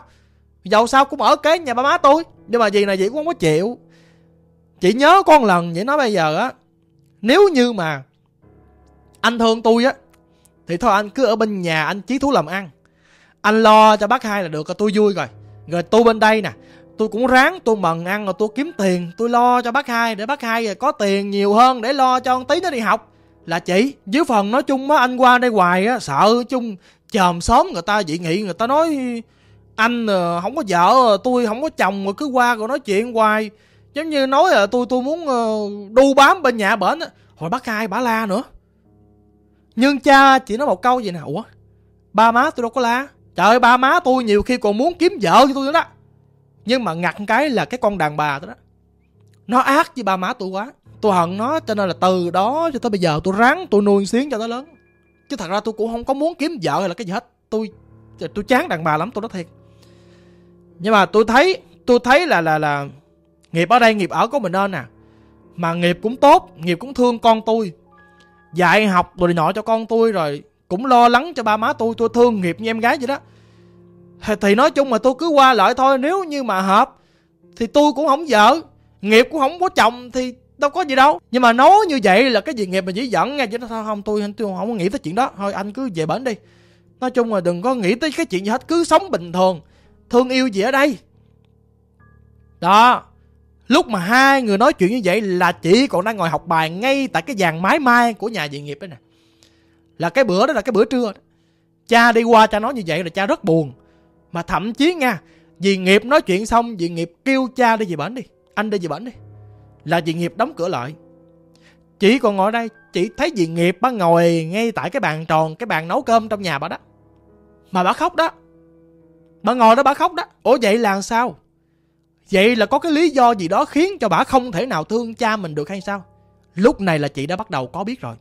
Dầu sao cũng ở kế nhà ba má tôi, nhưng mà gì này gì cũng không có chịu. Chị nhớ con lần vậy nói bây giờ á, nếu như mà anh thương tôi á, thì thôi anh cứ ở bên nhà, anh chí thú làm ăn anh lo cho bác hai là được tôi vui rồi. Rồi tôi bên đây nè, tôi cũng ráng, tôi mần ăn rồi tôi kiếm tiền. Tôi lo cho bác hai, để bác hai có tiền nhiều hơn để lo cho con tí nó đi học. Là chị dưới phần nói chung á, anh qua đây hoài á, sợ chung chòm sớm người ta dị nghị, người ta nói, anh ờ, không có vợ, tôi không có chồng, rồi cứ qua rồi nói chuyện hoài. Giống như nói là tôi tôi muốn ờ, đu bám bên nhà bển á. Hồi bác hai bả la nữa. Nhưng cha chỉ nói một câu gì nè. Ủa, ba má tôi đâu có la trời ơi, ba má tôi nhiều khi còn muốn kiếm vợ cho tôi nữa đó. Nhưng mà ngặt cái là cái con đàn bà đó, nó ác với ba má tôi quá. Tôi hận nó, cho nên là từ đó cho tới bây giờ tôi ráng tôi nuôi xiến cho nó lớn. Chứ thật ra tôi cũng không có muốn kiếm vợ hay là cái gì hết. Tôi tôi chán đàn bà lắm, tôi nói thiệt. Nhưng mà tôi thấy tôi thấy là là là nghiệp ở đây, nghiệp ở của mình nên nè mà nghiệp cũng tốt, nghiệp cũng thương con tôi. Dạy học rồi nọ cho con tôi rồi cũng lo lắng cho ba má tôi tôi thương nghiệp như em gái vậy đó. Thì nói chung mà tôi cứ qua lại thôi, nếu như mà hợp thì tôi cũng không vợ nghiệp cũng không có chồng thì đâu có gì đâu. Nhưng mà nói như vậy là cái gì nghiệp mà chỉ dẫn nghe chứ nó không, tôi tôi không có nghĩ tới chuyện đó. Thôi, anh cứ về bển đi. Nói chung là đừng có nghĩ tới cái chuyện gì hết, cứ sống bình thường. Thương yêu gì ở đây? Đó, lúc mà hai người nói chuyện như vậy là chị còn đang ngồi học bài ngay tại cái dàn mái mai của nhà dị nghiệp đó nè là cái bữa đó là cái bữa trưa. Đó. cha đi qua cha nói như vậy là cha rất buồn. Mà thậm chí nha dì nghiệp nói chuyện xong dì nghiệp kêu cha đi về bển đi. Anh đi về bển đi. Là dì nghiệp đóng cửa lại. Chị còn ngồi đây chị thấy dì nghiệp bà ngồi ngay tại cái bàn tròn, cái bàn nấu cơm trong nhà bà đó. Mà bà khóc đó. Bà ngồi đó bà khóc đó. Ủa vậy là sao? Vậy là có cái lý do gì đó khiến cho bà không thể nào thương cha mình được hay sao? Lúc này là chị đã bắt đầu có biết rồi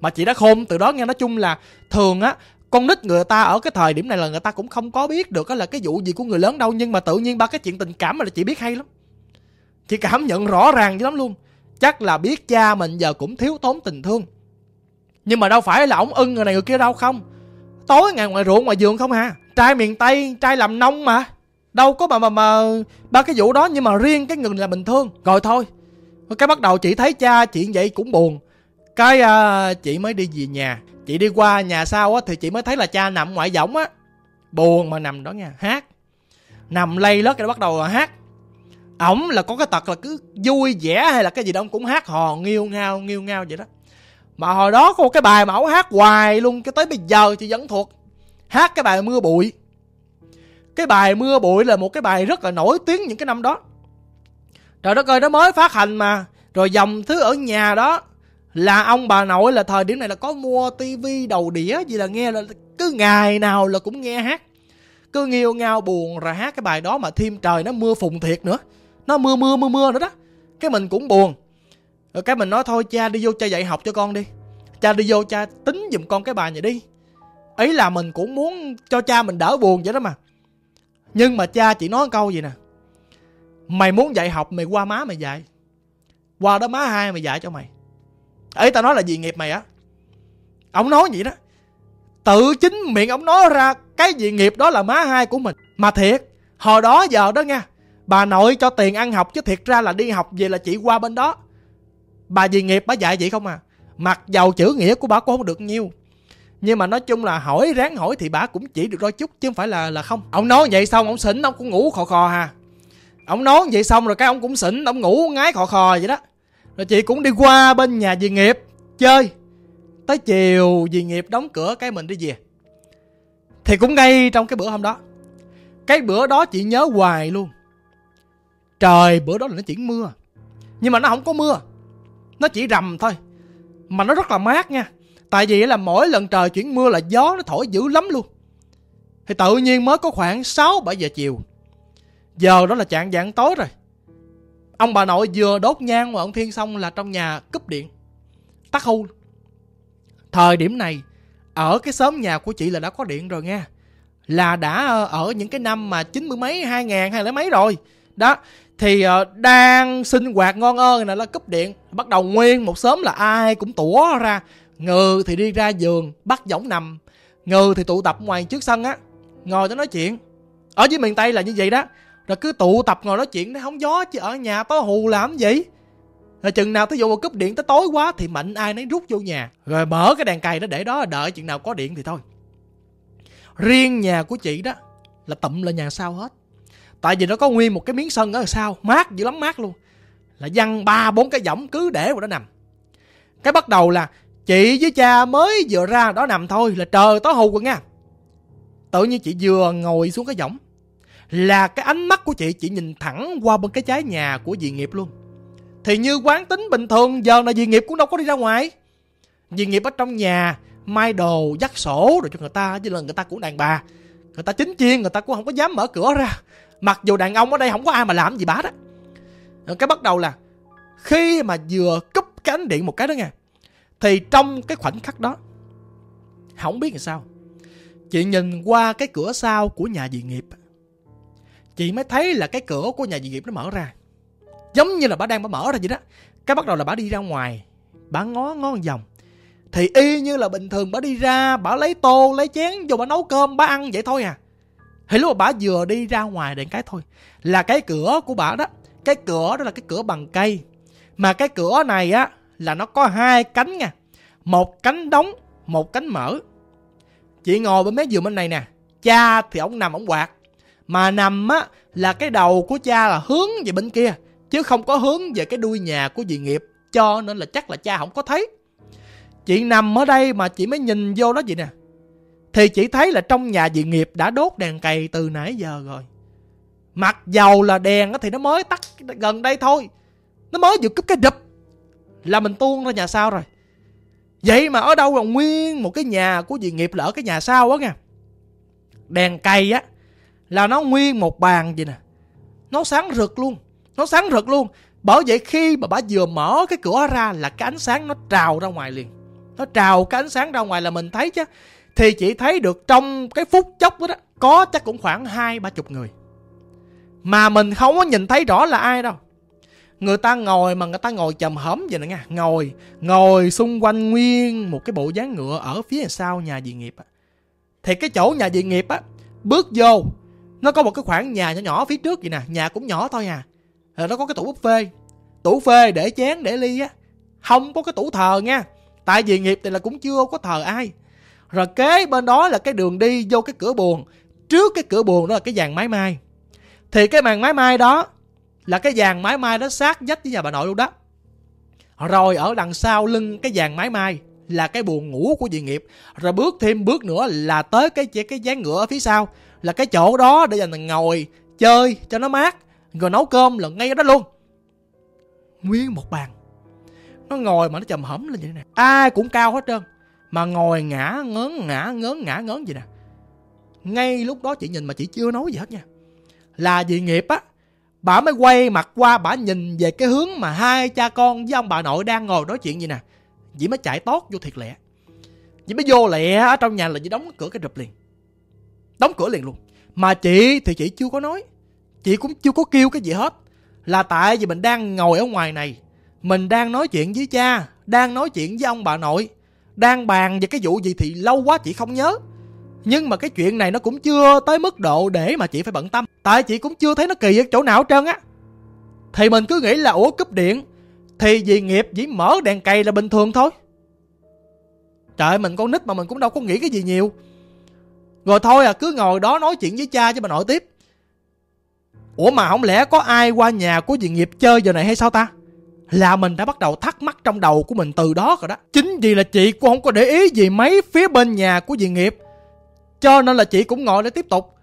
mà chị đã khôn, từ đó nghe nói chung là thường á, con nít người ta ở cái thời điểm này là người ta cũng không có biết được là cái vụ gì của người lớn đâu, nhưng mà tự nhiên ba cái chuyện tình cảm mà là chị biết hay lắm. Chị cảm nhận rõ ràng dữ lắm luôn. Chắc là biết cha mình giờ cũng thiếu tốn tình thương. Nhưng mà đâu phải là ổng ưng người này người kia đâu, không. Tối ngày ngoài ruộng ngoài vườn không hà trai miền tây, trai làm nông mà. Đâu có mà mà mà ba cái vụ đó, nhưng mà riêng cái người là bình thường. Rồi thôi. Cái bắt đầu chị thấy cha chuyện vậy cũng buồn cái uh, chị mới đi về nhà. Chị đi qua nhà sau á thì chị mới thấy là cha nằm ngoại võng á. Buồn mà nằm đó nha hát. Nằm lay lất cái bắt đầu là hát. Ổng là có cái tật là cứ vui vẻ hay là cái gì đó ông cũng hát hò nghiêu ngao nghiêu ngao vậy đó. Mà hồi đó có một cái bài mà ổng hát hoài luôn cho tới bây giờ chị vẫn thuộc. Hát cái bài mưa bụi. Cái bài mưa bụi là một cái bài rất là nổi tiếng những cái năm đó. Trời đất ơi nó mới phát hành mà. Rồi dòng thứ ở nhà đó là ông bà nội là thời điểm này là có mua tivi đầu đĩa gì là nghe là cứ ngày nào là cũng nghe hát. Cứ nghiêu ngao buồn rồi hát cái bài đó mà thêm trời nó mưa phùng thiệt nữa. Nó mưa mưa mưa mưa nữa đó. Cái mình cũng buồn. Rồi cái mình nói thôi, cha, đi vô cha dạy học cho con đi. Cha đi vô cha tính giùm con cái bài này đi. Ấy là mình cũng muốn cho cha mình đỡ buồn vậy đó mà. Nhưng mà cha chỉ nói câu gì nè. Mày muốn dạy học, mày qua má mày dạy. Qua đó má hai mày dạy cho mày ấy tao nói là gì nghiệp mày á. Ông nói vậy đó. Tự chính miệng ông nói ra cái gì nghiệp đó là má hai của mình. Mà thiệt, hồi đó giờ đó nha, bà nội cho tiền ăn học chứ thiệt ra là đi học về là chị qua bên đó. Bà gì nghiệp, bà dạy vậy không à. Mặc dầu chữ nghĩa của bà cũng không được nhiêu nhưng mà nói chung là hỏi, ráng hỏi thì bà cũng chỉ được đôi chút chứ không phải là là không. Ông nói vậy xong, ông xỉn, ông cũng ngủ khò khò hà. Ông nói vậy xong rồi cái ông cũng xỉn, ông ngủ ngái khò khò vậy đó rồi chị cũng đi qua bên nhà dì nghiệp. Chơi. Tới chiều dì nghiệp đóng cửa cái mình đi về. Thì cũng ngay trong cái bữa hôm đó. Cái bữa đó chị nhớ hoài luôn. Trời, bữa đó là nó chuyển mưa. Nhưng mà nó không có mưa. Nó chỉ rầm thôi. Mà nó rất là mát nha. Tại vì là mỗi lần trời chuyển mưa là gió nó thổi dữ lắm luôn. Thì tự nhiên mới có khoảng 6 7 giờ chiều. Giờ đó là trạng dạng tối rồi ông bà nội vừa đốt nhang mà ông thiên xong là trong nhà cúp điện. Tắt hưu thời điểm này, ở cái xóm nhà của chị là đã có điện rồi nha là đã ờ, ở những cái năm mà chín mươi mấy, hai ngàn hay là mấy rồi. Đó, thì ờ, đang sinh hoạt ngon ơ này là cúp điện. Bắt đầu nguyên một sớm là ai cũng tủa ra. Ngừ thì đi ra giường, bắt võng nằm. Ngừ thì tụ tập ngoài trước sân á, ngồi đó nói chuyện. Ở dưới miền tây là như vậy đó rồi cứ tụ tập ngồi nói chuyện nó không gió chứ ở nhà tối hù làm gì? Rồi chừng nào tới vụ cúp điện, tới tối quá thì mạnh ai nấy rút vô nhà. Rồi mở cái đèn cày đó để đó, đợi chừng nào có điện thì thôi. Riêng nhà của chị đó là tụm là nhà sau hết. Tại vì nó có nguyên một cái miếng sân ở sau, mát dữ lắm, mát luôn. Là văng ba, bốn cái võng cứ để vào đó nằm. Cái bắt đầu là chị với cha mới vừa ra, đó nằm thôi, là trời tối hù rồi nha. Tự nhiên chị vừa ngồi xuống cái võng là cái ánh mắt của chị chị nhìn thẳng qua bên cái trái nhà của dì nghiệp luôn. Thì như quán tính bình thường, giờ là dì nghiệp cũng đâu có đi ra ngoài. Dì nghiệp ở trong nhà mai đồ, dắt sổ rồi cho người ta, chứ là người ta cũng đàn bà. Người ta chính chiên, người ta cũng không có dám mở cửa ra. Mặc dù đàn ông ở đây không có ai mà làm gì bá đó. Rồi cái bắt đầu là, khi mà vừa cúp cái ánh điện một cái đó nha thì trong cái khoảnh khắc đó, không biết làm sao, chị nhìn qua cái cửa sau của nhà dì nghiệp chị mới thấy là cái cửa của nhà dì nghiệp nó mở ra. Giống như là bà đang bà mở ra vậy đó. Cái bắt đầu là bà đi ra ngoài. Bà ngó ngó một vòng. Thì y như là bình thường bà đi ra, bà lấy tô, lấy chén vô bà nấu cơm, bà ăn vậy thôi à. Thì lúc mà bà vừa đi ra ngoài đèn cái thôi. Là cái cửa của bà đó, cái cửa đó là cái cửa bằng cây. Mà cái cửa này á, là nó có hai cánh nha. Một cánh đóng, một cánh mở. Chị ngồi bên mé giường bên này nè. Cha thì ông nằm ông quạt mà nằm á, là cái đầu của cha là hướng về bên kia, chứ không có hướng về cái đuôi nhà của dì nghiệp, cho nên là chắc là cha không có thấy. Chị nằm ở đây mà chị mới nhìn vô đó vậy nè. Thì chị thấy là trong nhà dì nghiệp đã đốt đèn cày từ nãy giờ rồi. Mặc dầu là đèn thì nó mới tắt gần đây thôi. Nó mới vừa cúp cái đập là mình tuôn ra nhà sau rồi. Vậy mà ở đâu là nguyên một cái nhà của dì nghiệp là ở cái nhà sau á nha đèn cày á là nó nguyên một bàn vậy nè. Nó sáng rực luôn nó sáng rực luôn. Bởi vậy khi mà bà vừa mở cái cửa ra là cái ánh sáng nó trào ra ngoài liền. Nó trào cái ánh sáng ra ngoài là mình thấy chứ. Thì chị thấy được trong cái phút chốc đó, đó có chắc cũng khoảng hai ba chục người. Mà mình không có nhìn thấy rõ là ai đâu. Người ta ngồi mà người ta ngồi chầm hổm vậy nè nha. Ngồi ngồi xung quanh nguyên một cái bộ dáng ngựa ở phía sau nhà dị nghiệp á. Thì cái chỗ nhà dị nghiệp á bước vô nó có một cái khoảng nhà nhỏ nhỏ phía trước vậy nè, nhà cũng nhỏ thôi à. Rồi nó có cái tủ buffet. Tủ phê để chén, để ly á. Không có cái tủ thờ nha. Tại vì nghiệp thì là cũng chưa có thờ ai. Rồi kế bên đó là cái đường đi vô cái cửa buồn. Trước cái cửa buồn đó là cái dàn mái mai. Thì cái màn mái mai đó là cái dàn mái mai đó sát dách với nhà bà nội luôn đó. Rồi ở đằng sau lưng cái dàn mái mai là cái buồn ngủ của dị nghiệp. Rồi bước thêm bước nữa là tới cái cái dáng ngựa ở phía sau là cái chỗ đó để dành ngồi, chơi cho nó mát, rồi nấu cơm là ngay ở đó luôn. Nguyên một bàn. Nó ngồi mà nó chầm hẩm lên vậy nè. Ai cũng cao hết trơn, mà ngồi ngã ngớn ngã ngớn ngã ngớn vậy nè. Ngay lúc đó chị nhìn mà chị chưa nói gì hết nha. Là dị nghiệp á, bà mới quay mặt qua, bà nhìn về cái hướng mà hai cha con với ông bà nội đang ngồi nói chuyện gì nè. Dĩ mới chạy tót vô thiệt lẹ. Dĩ mới vô lẹ ở trong nhà là dĩ đóng cửa cái rụp liền đóng cửa liền luôn. Mà chị thì chị chưa có nói. Chị cũng chưa có kêu cái gì hết. Là tại vì mình đang ngồi ở ngoài này. Mình đang nói chuyện với cha, đang nói chuyện với ông bà nội, đang bàn về cái vụ gì thì lâu quá chị không nhớ. Nhưng mà cái chuyện này nó cũng chưa tới mức độ để mà chị phải bận tâm. Tại chị cũng chưa thấy nó kỳ ở chỗ nào hết trơn á. Thì mình cứ nghĩ là, ủa, cúp điện thì vì nghiệp chỉ mở đèn cày là bình thường thôi. Trời mình con nít mà mình cũng đâu có nghĩ cái gì nhiều rồi thôi à cứ ngồi đó nói chuyện với cha chứ bà nội tiếp. Ủa mà không lẽ có ai qua nhà của dì nghiệp chơi giờ này hay sao ta? Là mình đã bắt đầu thắc mắc trong đầu của mình từ đó rồi đó. Chính vì là chị cũng không có để ý gì mấy phía bên nhà của dì nghiệp. Cho nên là chị cũng ngồi để tiếp tục.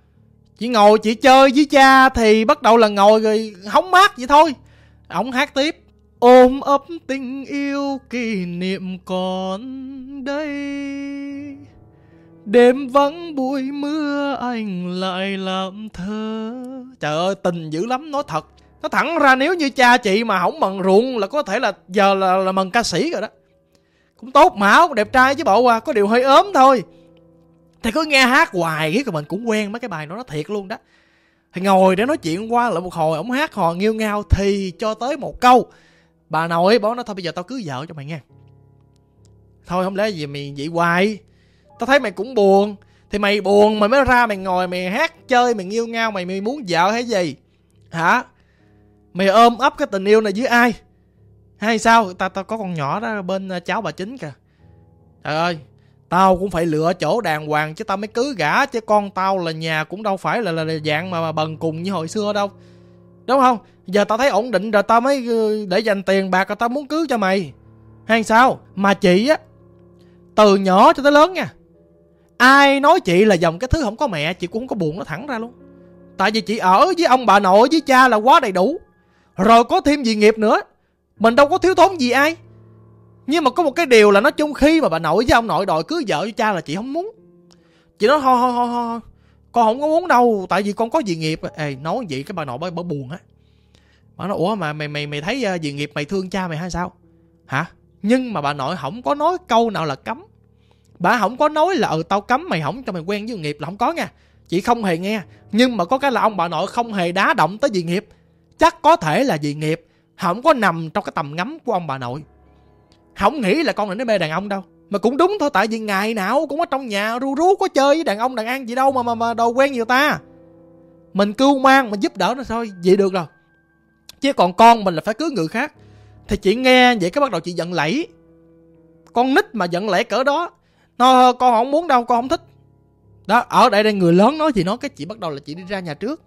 Chị ngồi, chị chơi với cha thì bắt đầu là ngồi rồi hóng mát vậy thôi. Ổng hát tiếp. Ôm ấp tình yêu kỷ niệm còn đây đêm vắng bụi mưa anh lại làm thơ. Trời ơi tình dữ lắm nói thật. Nó thẳng ra nếu như cha chị mà không mần ruộng là có thể là giờ là, là mần ca sĩ rồi đó. Cũng tốt mão đẹp trai chứ bộ à có điều hơi ốm thôi. Thì cứ nghe hát hoài cái mình cũng quen mấy cái bài đó nó thiệt luôn đó. Thì ngồi để nói chuyện qua lại một hồi ổng hát hò nghiêu ngao thì cho tới một câu. Bà nội bảo nó thôi bây giờ tao cưới vợ cho mày nghe. Thôi không lẽ gì mày vậy hoài? Tao thấy mày cũng buồn. Thì mày buồn mày mới ra mày ngồi mày hát chơi mày nghiêu ngao mày mày muốn vợ hay gì? Hả? Mày ôm ấp cái tình yêu này với ai? Hay sao? Tao tao có con nhỏ đó bên ờ, cháu bà chính kìa. Trời ơi tao cũng phải lựa chỗ đàng hoàng chứ tao mới cứ gả chứ con tao là nhà cũng đâu phải là là, là dạng mà, mà bần cùng như hồi xưa đâu. Đúng không? Giờ tao thấy ổn định rồi tao mới ờ, để dành tiền bạc rồi tao muốn cưới cho mày. Hay sao? Mà chị á từ nhỏ cho tới lớn nha ai nói chị là dòng cái thứ không có mẹ chị cũng không có buồn nó thẳng ra luôn. Tại vì chị ở với ông bà nội với cha là quá đầy đủ. Rồi có thêm gì nghiệp nữa mình đâu có thiếu thốn gì ai. Nhưng mà có một cái điều là nói chung khi mà bà nội với ông nội đòi cưới vợ với cha là chị không muốn. Chị nói thôi thôi thôi thôi con không có muốn đâu tại vì con có gì nghiệp. Ê nói vậy cái bà nội bà, bà buồn á. Bà nói ủa mà mày mày mày thấy ờ, gì nghiệp mày thương cha mày hay sao? Hả? Nhưng mà bà nội không có nói câu nào là cấm bà không có nói là ừ tao cấm mày không cho mày quen với nghiệp là không có nha. Chị không hề nghe. Nhưng mà có cái là ông bà nội không hề đá động tới dị nghiệp. Chắc có thể là dị nghiệp không có nằm trong cái tầm ngắm của ông bà nội. Không nghĩ là con này nó mê đàn ông đâu. Mà cũng đúng thôi tại vì ngày nào cũng ở trong nhà ru rú có chơi với đàn ông đàn ăn gì đâu mà mà, mà đồ quen nhiều ta. Mình cưu mang mình giúp đỡ nó thôi vậy được rồi. Chứ còn con mình là phải cưới người khác. Thì chị nghe vậy cái bắt đầu chị giận lẫy. Con nít mà giận lẫy cỡ đó nó con không muốn đâu, con không thích. Đó, ở đây đây, người lớn nói gì nói, cái chị bắt đầu là chị đi ra nhà trước.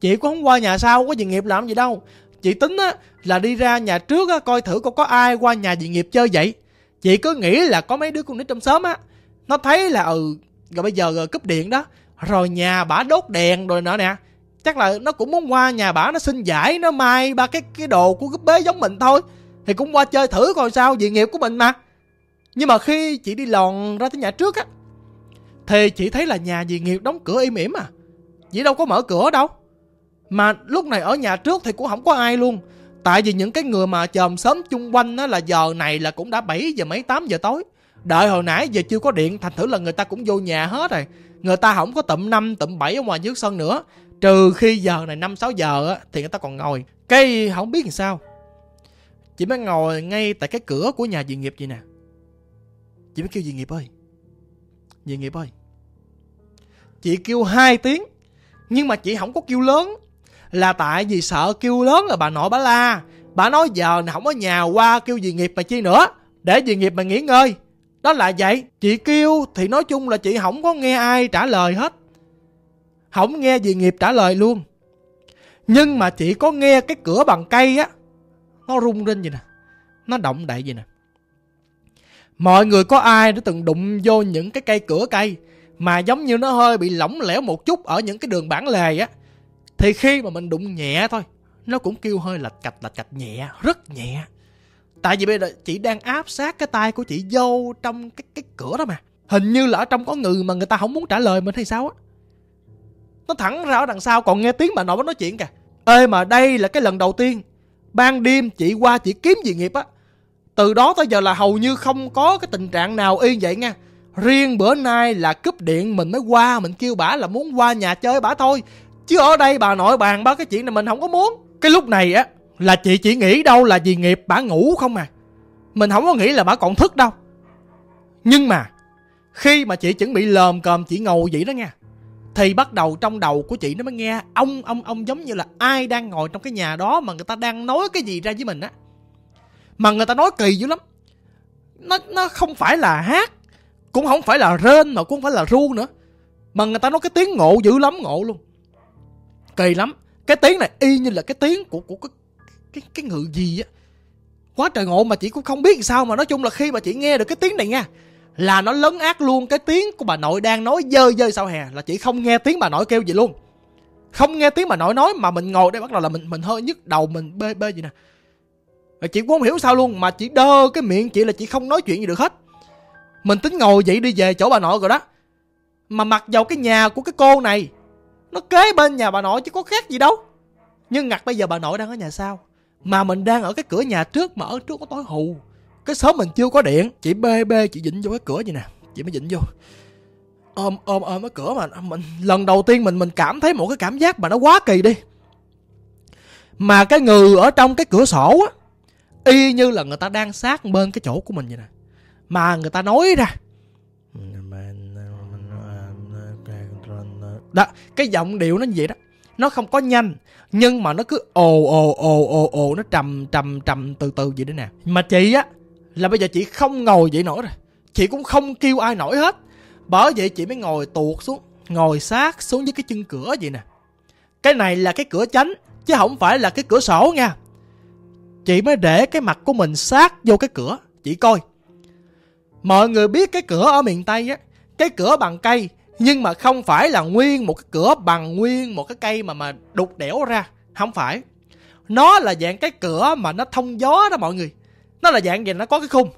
Chị cũng không qua nhà sau có gì nghiệp làm gì đâu. Chị tính á, là đi ra nhà trước á, coi thử có có ai qua nhà dị nghiệp chơi vậy. Chị cứ nghĩ là có mấy đứa con nít trong xóm á. Nó thấy là ừ rồi bây giờ rồi cúp điện đó. Rồi nhà bả đốt đèn rồi nữa nè. Chắc là nó cũng muốn qua nhà bả, nó xin giải, nó mai ba cái cái đồ của gấp bế giống mình thôi. Thì cũng qua chơi thử coi sao dị nghiệp của mình mà nhưng mà khi chị đi lòn ra tới nhà trước á, thì chị thấy là nhà dì nghiệp đóng cửa im ỉm à. Dì đâu có mở cửa đâu. Mà lúc này ở nhà trước thì cũng không có ai luôn. Tại vì những cái người mà chòm sớm chung quanh á là giờ này là cũng đã 7 giờ mấy 8 giờ tối. Đợi hồi nãy giờ chưa có điện, thành thử là người ta cũng vô nhà hết rồi. Người ta không có tụm năm, tụm bảy ở ngoài dưới sân nữa. Trừ khi giờ này năm, sáu giờ á thì người ta còn ngồi. Cái không biết làm sao. Chị mới ngồi ngay tại cái cửa của nhà dị nghiệp vậy nè chị mới kêu gì nghiệp ơi? Gì nghiệp ơi, chị kêu hai tiếng, nhưng mà chị không có kêu lớn. Là tại vì sợ kêu lớn là bà nội bà la. Bà nói giờ này không có nhà qua kêu gì nghiệp mà chi nữa. Để gì nghiệp mà nghỉ ngơi. Đó là vậy, chị kêu thì nói chung là chị không có nghe ai trả lời hết. Không nghe gì nghiệp trả lời luôn. Nhưng mà chị có nghe cái cửa bằng cây á, nó rung lên vậy nè, nó động đậy vậy nè mọi người có ai đã từng đụng vô những cái cây cửa cây mà giống như nó hơi bị lỏng lẻo một chút ở những cái đường bản lề á? Thì khi mà mình đụng nhẹ thôi, nó cũng kêu hơi lạch cạch lạch cạch nhẹ, rất nhẹ. Tại vì bây giờ chị đang áp sát cái tay của chị vô trong cái cái cửa đó mà. Hình như là ở trong có người mà người ta không muốn trả lời mình hay sao á. Nó thẳng ra ở đằng sau, còn nghe tiếng bà nội nó nói chuyện kìa. Ê mà đây là cái lần đầu tiên ban đêm chị qua chị kiếm gì nghiệp á từ đó tới giờ là hầu như không có cái tình trạng nào y vậy nha. Riêng bữa nay là cúp điện, mình mới qua, mình kêu bả là muốn qua nhà chơi bả thôi. Chứ ở đây bà nội bàn ba cái chuyện này mình không có muốn. Cái lúc này á, là chị chỉ nghĩ đâu là vì nghiệp bả ngủ không à. Mình không có nghĩ là bả còn thức đâu. Nhưng mà, khi mà chị chuẩn bị lờm cờm chị ngồi vậy đó nha, thì bắt đầu trong đầu của chị nó mới nghe ông ông ông giống như là ai đang ngồi trong cái nhà đó mà người ta đang nói cái gì ra với mình á mà người ta nói kỳ dữ lắm. Nó nó không phải là hát cũng không phải là rên mà cũng không phải là ru nữa. Mà người ta nói cái tiếng ngộ dữ lắm ngộ luôn. Kỳ lắm. Cái tiếng này y như là cái tiếng của của cái cái, cái ngự gì á. Quá trời ngộ mà chị cũng không biết sao mà nói chung là khi mà chị nghe được cái tiếng này nha là nó lấn át luôn cái tiếng của bà nội đang nói dơ dơ sau hè là chị không nghe tiếng bà nội kêu gì luôn. Không nghe tiếng bà nội nói mà mình ngồi đây bắt đầu là mình mình hơi nhức đầu mình bê bê gì nè chị cũng không hiểu sao luôn, mà chị đơ cái miệng chị là chị không nói chuyện gì được hết. Mình tính ngồi vậy đi về chỗ bà nội rồi đó. Mà mặc dầu cái nhà của cái cô này, nó kế bên nhà bà nội chứ có khác gì đâu. Nhưng ngặt bây giờ bà nội đang ở nhà sau, mà mình đang ở cái cửa nhà trước mà ở trước có tối hù. Cái sớm mình chưa có điện, chị bê bê, chị dịnh vô cái cửa vậy nè. Chị mới dịnh vô. Ôm ôm ôm cái cửa mà mình, lần đầu tiên mình mình cảm thấy một cái cảm giác mà nó quá kỳ đi. Mà cái người ở trong cái cửa sổ á y như là người ta đang sát bên cái chỗ của mình vậy nè. Mà người ta nói ra. Đó, cái giọng điệu nó như vậy đó. Nó không có nhanh, nhưng mà nó cứ ồ ồ ồ ồ ồ, nó trầm trầm trầm từ từ vậy đó nè. Mà chị á, là bây giờ chị không ngồi vậy nổi rồi. Chị cũng không kêu ai nổi hết. Bởi vậy chị mới ngồi tuột xuống, ngồi sát xuống với cái chân cửa vậy nè. Cái này là cái cửa chánh, chứ không phải là cái cửa sổ nha chị mới để cái mặt của mình sát vô cái cửa. Chị coi. Mọi người biết cái cửa ở miền tây á, cái cửa bằng cây, nhưng mà không phải là nguyên một cái cửa bằng nguyên một cái cây mà mà đục đẽo ra. Không phải. Nó là dạng cái cửa mà nó thông gió đó mọi người. Nó là dạng gì? Nó có cái khung.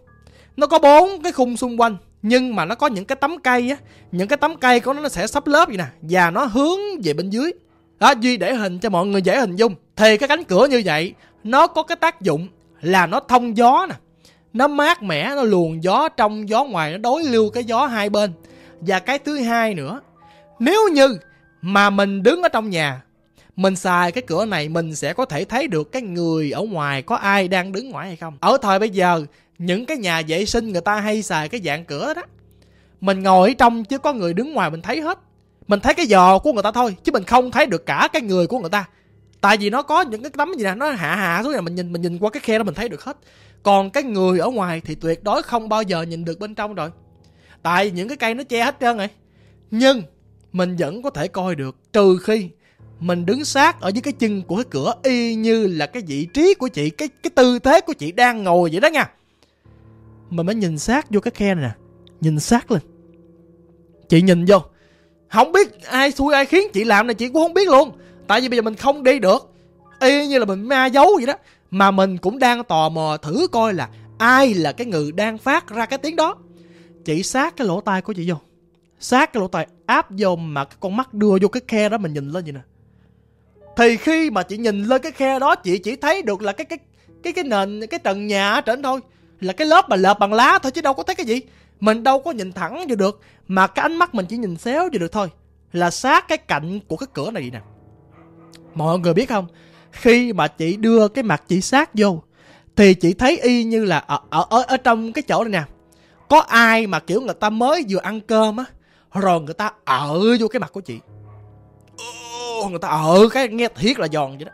Nó có bốn cái khung xung quanh, nhưng mà nó có những cái tấm cây á. Những cái tấm cây của nó nó sẽ sắp lớp vậy nè, và nó hướng về bên dưới. Đó, duy để hình cho mọi người dễ hình dung thì cái cánh cửa như vậy, nó có cái tác dụng là nó thông gió nè. Nó mát mẻ, nó luồn gió trong gió ngoài, nó đối lưu cái gió hai bên. Và cái thứ hai nữa, nếu như mà mình đứng ở trong nhà, mình xài cái cửa này, mình sẽ có thể thấy được cái người ở ngoài có ai đang đứng ngoài hay không. Ở thời bây giờ, những cái nhà vệ sinh người ta hay xài cái dạng cửa đó. Mình ngồi ở trong chứ có người đứng ngoài mình thấy hết. Mình thấy cái giò của người ta thôi, chứ mình không thấy được cả cái người của người ta tại vì nó có những cái tấm gì nè, nó hạ hạ xuống là mình nhìn mình nhìn qua cái khe đó mình thấy được hết. Còn cái người ở ngoài thì tuyệt đối không bao giờ nhìn được bên trong rồi. Tại những cái cây nó che hết trơn rồi. Nhưng mình vẫn có thể coi được trừ khi mình đứng sát ở dưới cái chân của cái cửa y như là cái vị trí của chị, cái cái tư thế của chị đang ngồi vậy đó nha. Mình mới nhìn sát vô cái khe này nè, nhìn sát lên. Chị nhìn vô, không biết ai xui ai khiến chị làm này, chị cũng không biết luôn tại vì bây giờ mình không đi được, y như là mình ma giấu vậy đó, mà mình cũng đang tò mò thử coi là ai là cái người đang phát ra cái tiếng đó. Chị sát cái lỗ tai của chị vô, sát cái lỗ tai áp vô mà cái con mắt đưa vô cái khe đó mình nhìn lên vậy nè. Thì khi mà chị nhìn lên cái khe đó, chị chỉ thấy được là cái cái cái cái nền, cái trần nhà ở trên thôi, là cái lớp mà lợp bằng lá thôi chứ đâu có thấy cái gì. Mình đâu có nhìn thẳng vô được, mà cái ánh mắt mình chỉ nhìn xéo vô được thôi, là sát cái cạnh của cái cửa này nè mọi người biết không? Khi mà chị đưa cái mặt chị sát vô thì chị thấy y như là ở ở ở, ở trong cái chỗ này nè. Có ai mà kiểu người ta mới vừa ăn cơm á rồi người ta ở vô cái mặt của chị. Người ta ở cái nghe thiết là giòn vậy đó.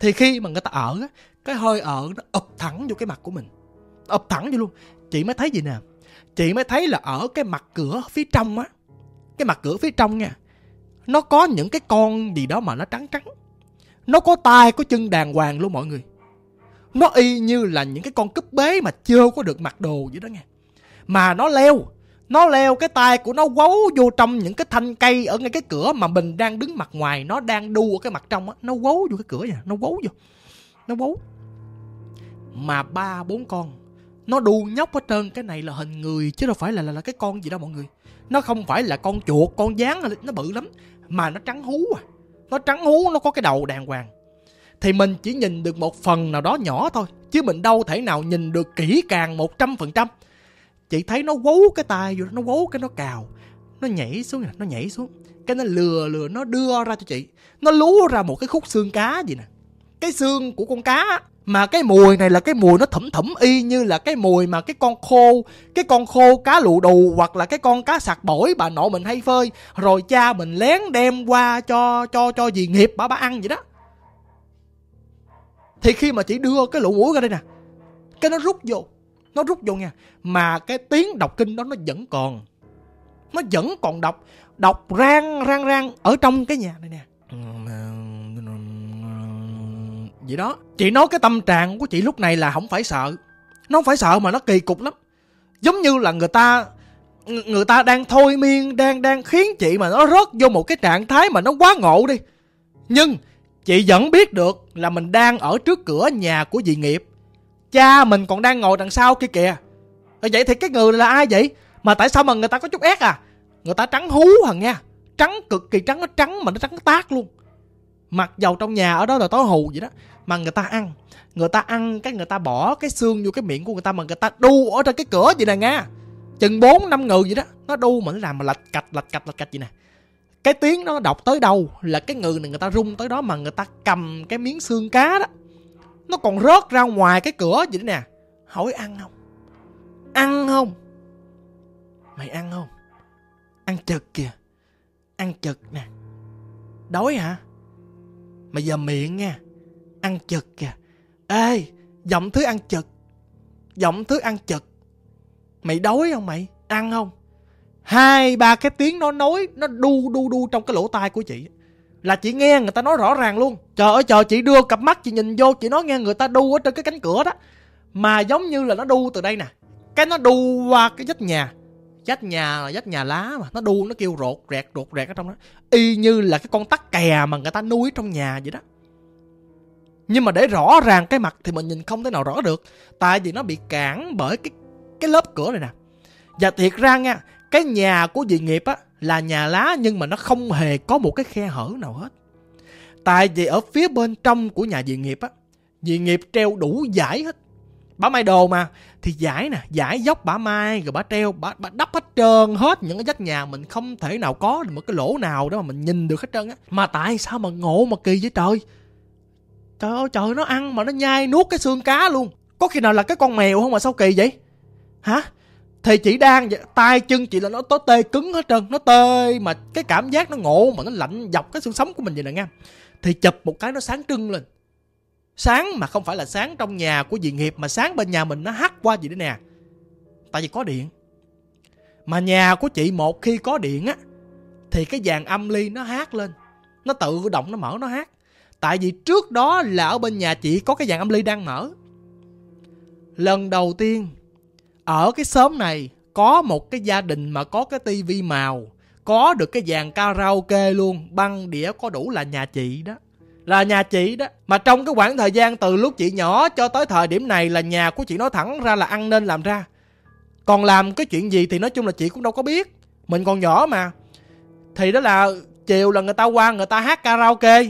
Thì khi mà người ta ở á cái hơi ở nó ập thẳng vô cái mặt của mình. Ập thẳng vô luôn. Chị mới thấy gì nè? Chị mới thấy là ở cái mặt cửa phía trong á cái mặt cửa phía trong nha nó có những cái con gì đó mà nó trắng trắng. Nó có tai có chân đàng hoàng luôn mọi người. Nó y như là những cái con cúp bế mà chưa có được mặc đồ vậy đó nha mà nó leo nó leo cái tay của nó quấu vô trong những cái thanh cây ở ngay cái cửa mà mình đang đứng mặt ngoài nó đang đu ở cái mặt trong á. Nó quấu vô cái cửa vậy nó quấu vô nó quấu. Mà ba bốn con nó đu nhóc hết trơn cái này là hình người chứ đâu phải là, là là cái con gì đâu mọi người. Nó không phải là con chuột con gián nó bự lắm mà nó trắng hú à. Nó trắng hú, nó có cái đầu đàng hoàng. Thì mình chỉ nhìn được một phần nào đó nhỏ thôi, chứ mình đâu thể nào nhìn được kỹ càng một trăm phần trăm. Chị thấy nó quấu cái tay vô nó quấu cái nó cào, nó nhảy xuống nó nhảy xuống. Cái nó lừa lừa, nó đưa ra cho chị. Nó lú ra một cái khúc xương cá gì nè. Cái xương của con cá mà cái mùi này là cái mùi nó thẩm thẩm y như là cái mùi mà cái con khô, cái con khô cá lụ đù hoặc là cái con cá sặc bổi bà nội mình hay phơi. Rồi cha mình lén đem qua cho cho cho dì nghiệp bà bà ăn vậy đó. Thì khi mà chị đưa cái lụ mũi ra đây nè, cái nó rút vô, nó rút vô nha. Mà cái tiếng đọc kinh đó nó vẫn còn, nó vẫn còn đọc đọc rang rang rang ở trong cái nhà này nè. Vậy đó. Chị nói cái tâm trạng của chị lúc này là không phải sợ. Nó không phải sợ mà nó kỳ cục lắm. Giống như là người ta người ta đang thôi miên, đang đang khiến chị mà nó rớt vô một cái trạng thái mà nó quá ngộ đi. Nhưng chị vẫn biết được là mình đang ở trước cửa nhà của dị nghiệp. Cha mình còn đang ngồi đằng sau kia kìa. Vậy thì cái người là ai vậy? Mà tại sao mà người ta có chút ép à? Người ta trắng hú hằng nha trắng cực kỳ trắng, nó trắng mà nó trắng tác luôn mặc dầu trong nhà ở đó là tối hù vậy đó, mà người ta ăn. Người ta ăn cái người ta bỏ cái xương vô cái miệng của người ta mà người ta đu ở trên cái cửa vậy nè nha chừng bốn năm người vậy đó, nó đu mà nó làm mà lạch cạch lạch cạch lạch cạch vậy nè. Cái tiếng nó đọc tới đâu là cái người này người ta rung tới đó mà người ta cầm cái miếng xương cá đó. Nó còn rớt ra ngoài cái cửa vậy đó nè. Hỏi ăn không? Ăn không? Mày ăn không? Ăn chực kìa. Ăn chực nè. Đói hả? Mà giờ miệng nha, ăn chực kìa. Ê, giọng thứ ăn chực, giọng thứ ăn chực. Mày đói không mày? Ăn không? Hai, ba cái tiếng nó nói, nó đu đu đu trong cái lỗ tai của chị. Là chị nghe người ta nói rõ ràng luôn. Trời ơi, trời, chị đưa cặp mắt chị nhìn vô, chị nói nghe người ta đu ở trên cái cánh cửa đó. Mà giống như là nó đu từ đây nè. Cái nó đu qua cái vách nhà dách nhà là dách nhà lá mà. Nó đu, nó kêu rột rẹt rột rẹt ở trong đó. Y như là cái con tắc kè mà người ta nuôi trong nhà vậy đó. Nhưng mà để rõ ràng cái mặt thì mình nhìn không thể nào rõ được. Tại vì nó bị cản bởi cái cái lớp cửa này nè. Và thiệt ra nha, cái nhà của dì nghiệp á là nhà lá nhưng mà nó không hề có một cái khe hở nào hết. Tại vì ở phía bên trong của nhà dì nghiệp á, dì nghiệp treo đủ giải hết. Bảo may đồ mà thì giải nè giải dốc bả mai rồi bả treo bả, bả đắp hết trơn hết những cái vách nhà mình không thể nào có được một cái lỗ nào đó mà mình nhìn được hết trơn á. Mà tại sao mà ngộ mà kỳ vậy trời? Trời ơi trời nó ăn mà nó nhai nuốt cái xương cá luôn. Có khi nào là cái con mèo không mà sao kỳ vậy? Hả? Thì chị đang tay chân chị là nó tối tê cứng hết trơn nó tê mà cái cảm giác nó ngộ mà nó lạnh dọc cái xương sống của mình vậy nè nha thì chụp một cái nó sáng trưng lên sáng mà không phải là sáng trong nhà của diện nghiệp, mà sáng bên nhà mình nó hắt qua gì đấy nè? Tại vì có điện. Mà nhà của chị một khi có điện á, thì cái dàn âm ly nó hát lên. Nó tự động nó mở, nó hát. Tại vì trước đó là ở bên nhà chị có cái dàn âm ly đang mở. Lần đầu tiên, ở cái xóm này có một cái gia đình mà có cái tivi màu, có được cái dàn karaoke luôn, băng đĩa có đủ là nhà chị đó là nhà chị đó. Mà trong cái khoảng thời gian từ lúc chị nhỏ cho tới thời điểm này là nhà của chị nói thẳng ra là ăn nên làm ra. Còn làm cái chuyện gì thì nói chung là chị cũng đâu có biết. Mình còn nhỏ mà. Thì đó là chiều là người ta qua người ta hát karaoke.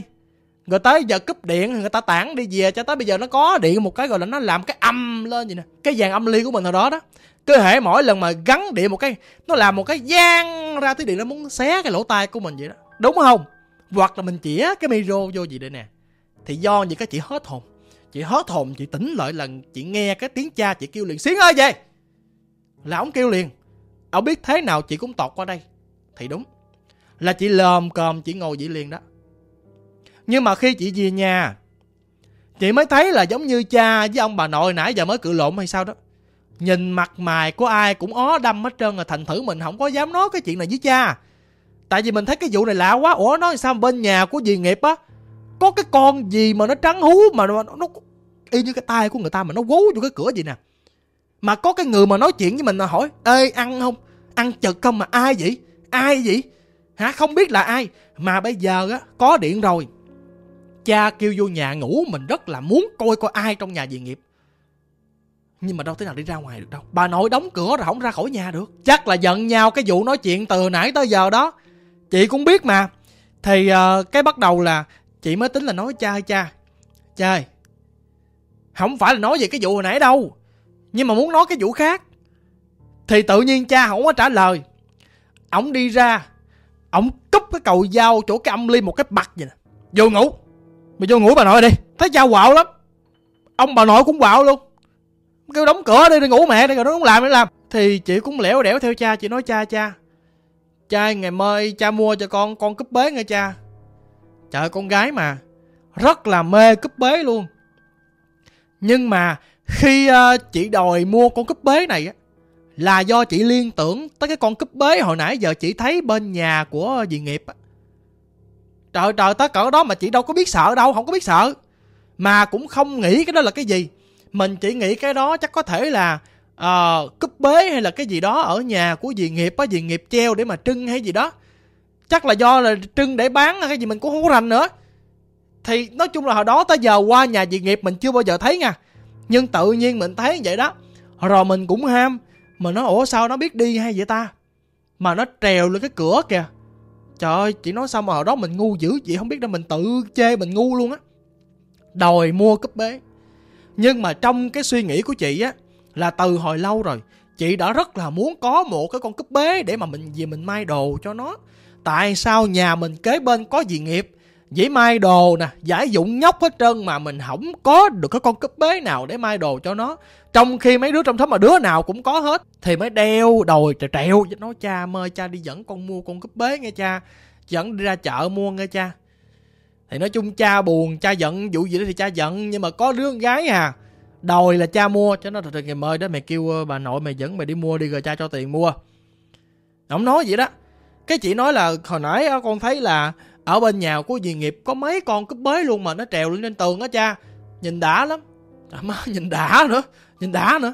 Rồi tới giờ cúp điện, người ta tản đi về cho tới bây giờ nó có điện một cái rồi là nó làm cái âm lên vậy nè. Cái dàn âm ly của mình hồi đó đó. Cứ hệ mỗi lần mà gắn điện một cái, nó làm một cái gian ra tới điện nó muốn xé cái lỗ tai của mình vậy đó. Đúng không? Hoặc là mình chĩa cái micro vô gì đây nè. Thì do gì cái chị hết hồn? Chị hết hồn, chị tỉnh lại lần, chị nghe cái tiếng cha chị kêu liền. Xiến ơi, về! Là ông kêu liền. Ông biết thế nào chị cũng tọt qua đây. Thì đúng. Là chị lòm còm chị ngồi vậy liền đó. Nhưng mà khi chị về nhà, chị mới thấy là giống như cha với ông bà nội nãy giờ mới cự lộn hay sao đó. Nhìn mặt mày của ai cũng ó đâm hết trơn rồi thành thử mình không có dám nói cái chuyện này với cha tại vì mình thấy cái vụ này lạ quá. Ủa nói sao bên nhà của dì nghiệp á có cái con gì mà nó trắng hú mà nó, nó y như cái tay của người ta mà nó gấu vô cái cửa gì nè. Mà có cái người mà nói chuyện với mình mà hỏi ê ăn không? Ăn chật không mà ai vậy? Ai vậy? Hả? Không biết là ai. Mà bây giờ á có điện rồi. Cha kêu vô nhà ngủ mình rất là muốn coi coi ai trong nhà dì nghiệp. Nhưng mà đâu thế nào đi ra ngoài được đâu. Bà nội đóng cửa rồi không ra khỏi nhà được. Chắc là giận nhau cái vụ nói chuyện từ nãy tới giờ đó chị cũng biết mà. Thì uh, cái bắt đầu là chị mới tính là nói cha ơi cha. Cha ơi không phải là nói về cái vụ hồi nãy đâu nhưng mà muốn nói cái vụ khác. Thì tự nhiên cha không có trả lời. Ổng đi ra ổng cúp cái cầu dao chỗ cái âm ly một cái bật vậy nè. Vô ngủ. Mày vô ngủ bà nội đi. Thấy cha quạo lắm. Ông bà nội cũng quạo luôn. Kêu đóng cửa đi đi ngủ mẹ đi rồi nó không làm nó làm. Thì chị cũng lẻo đẻo theo cha chị nói cha cha cha ngày mai cha mua cho con con cúp bế nghe cha. Trời con gái mà rất là mê cúp bế luôn. Nhưng mà khi uh, chị đòi mua con cúp bế này á là do chị liên tưởng tới cái con cúp bế hồi nãy giờ chị thấy bên nhà của dì nghiệp á. Trời trời tới cỡ đó mà chị đâu có biết sợ đâu không có biết sợ. Mà cũng không nghĩ cái đó là cái gì. Mình chỉ nghĩ cái đó chắc có thể là uh, cúp bế hay là cái gì đó ở nhà của dì nghiệp á dì nghiệp treo để mà trưng hay gì đó. Chắc là do là trưng để bán hay cái gì mình cũng không có rành nữa. Thì nói chung là hồi đó tới giờ qua nhà dì nghiệp mình chưa bao giờ thấy nha. Nhưng tự nhiên mình thấy vậy đó. Rồi mình cũng ham. Mà nó ủa sao nó biết đi hay vậy ta? Mà nó trèo lên cái cửa kìa. Trời ơi chị nói sao mà hồi đó mình ngu dữ chị không biết đâu mình tự chê mình ngu luôn á. Đòi mua cúp bế. Nhưng mà trong cái suy nghĩ của chị á là từ hồi lâu rồi chị đã rất là muốn có một cái con cúp bế để mà mình về mình may đồ cho nó tại sao nhà mình kế bên có gì nghiệp Dĩ mai đồ nè, giải dụng nhóc hết trơn mà mình không có được cái con cúp bế nào để mai đồ cho nó. Trong khi mấy đứa trong thớ mà đứa nào cũng có hết thì mới đeo đồi trèo trèo nói cha mời cha đi dẫn con mua con cúp bế nghe cha. Dẫn đi ra chợ mua nghe cha. Thì nói chung cha buồn, cha giận vụ gì đó thì cha giận nhưng mà có đứa con gái à đòi là cha mua cho nó thật ngày mời đó mày kêu ờ, bà nội mày dẫn mày đi mua đi rồi cha cho tiền mua. Ông nói vậy đó. Cái chị nói là hồi nãy ờ, con thấy là ở bên nhà của dì nghiệp có mấy con cúp bế luôn mà nó trèo lên trên tường á cha. Nhìn đã lắm. À, má nhìn đã nữa nhìn đã nữa.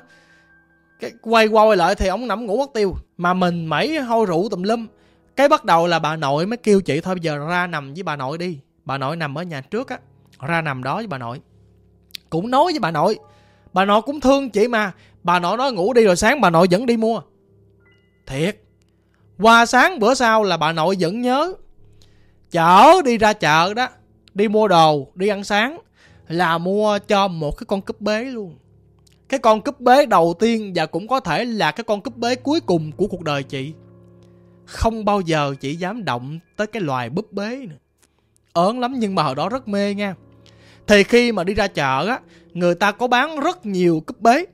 Cái quay qua quay lại thì ông nằm ngủ mất tiêu. Mà mình mẩy hôi rượu tùm lum. Cái bắt đầu là bà nội mới kêu chị thôi bây giờ ra nằm với bà nội đi. Bà nội nằm ở nhà trước á. Ra nằm đó với bà nội. Cũng nói với bà nội bà nội cũng thương chị mà. Bà nội nói ngủ đi rồi sáng bà nội vẫn đi mua. Thiệt. Qua sáng bữa sau là bà nội vẫn nhớ. Chở đi ra chợ đó, đi mua đồ, đi ăn sáng, là mua cho một cái con cúp bế luôn. Cái con cúp bế đầu tiên và cũng có thể là cái con cúp bế cuối cùng của cuộc đời chị. Không bao giờ chị dám động tới cái loài búp bế nữa. Ớn lắm nhưng mà hồi đó rất mê nha. Thì khi mà đi ra chợ á người ta có bán rất nhiều cúp bế.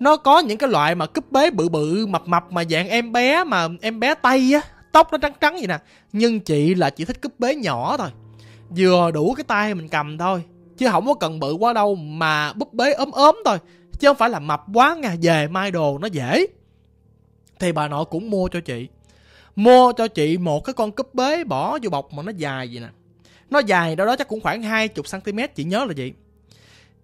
Nó có những cái loại mà cúp bế bự bự, mập mập mà dạng em bé mà em bé tay á, tóc nó trắng trắng vậy nè. Nhưng chị là chỉ thích cúp bế nhỏ thôi. Vừa đủ cái tay mình cầm thôi, chứ không có cần bự quá đâu, mà búp bế ốm ốm thôi, chứ không phải là mập quá nha, về mai đồ nó dễ. Thì bà nội cũng mua cho chị. Mua cho chị một cái con cúp bế bỏ vô bọc mà nó dài vậy nè. Nó dài đâu đó chắc cũng khoảng 20 cm chị nhớ là vậy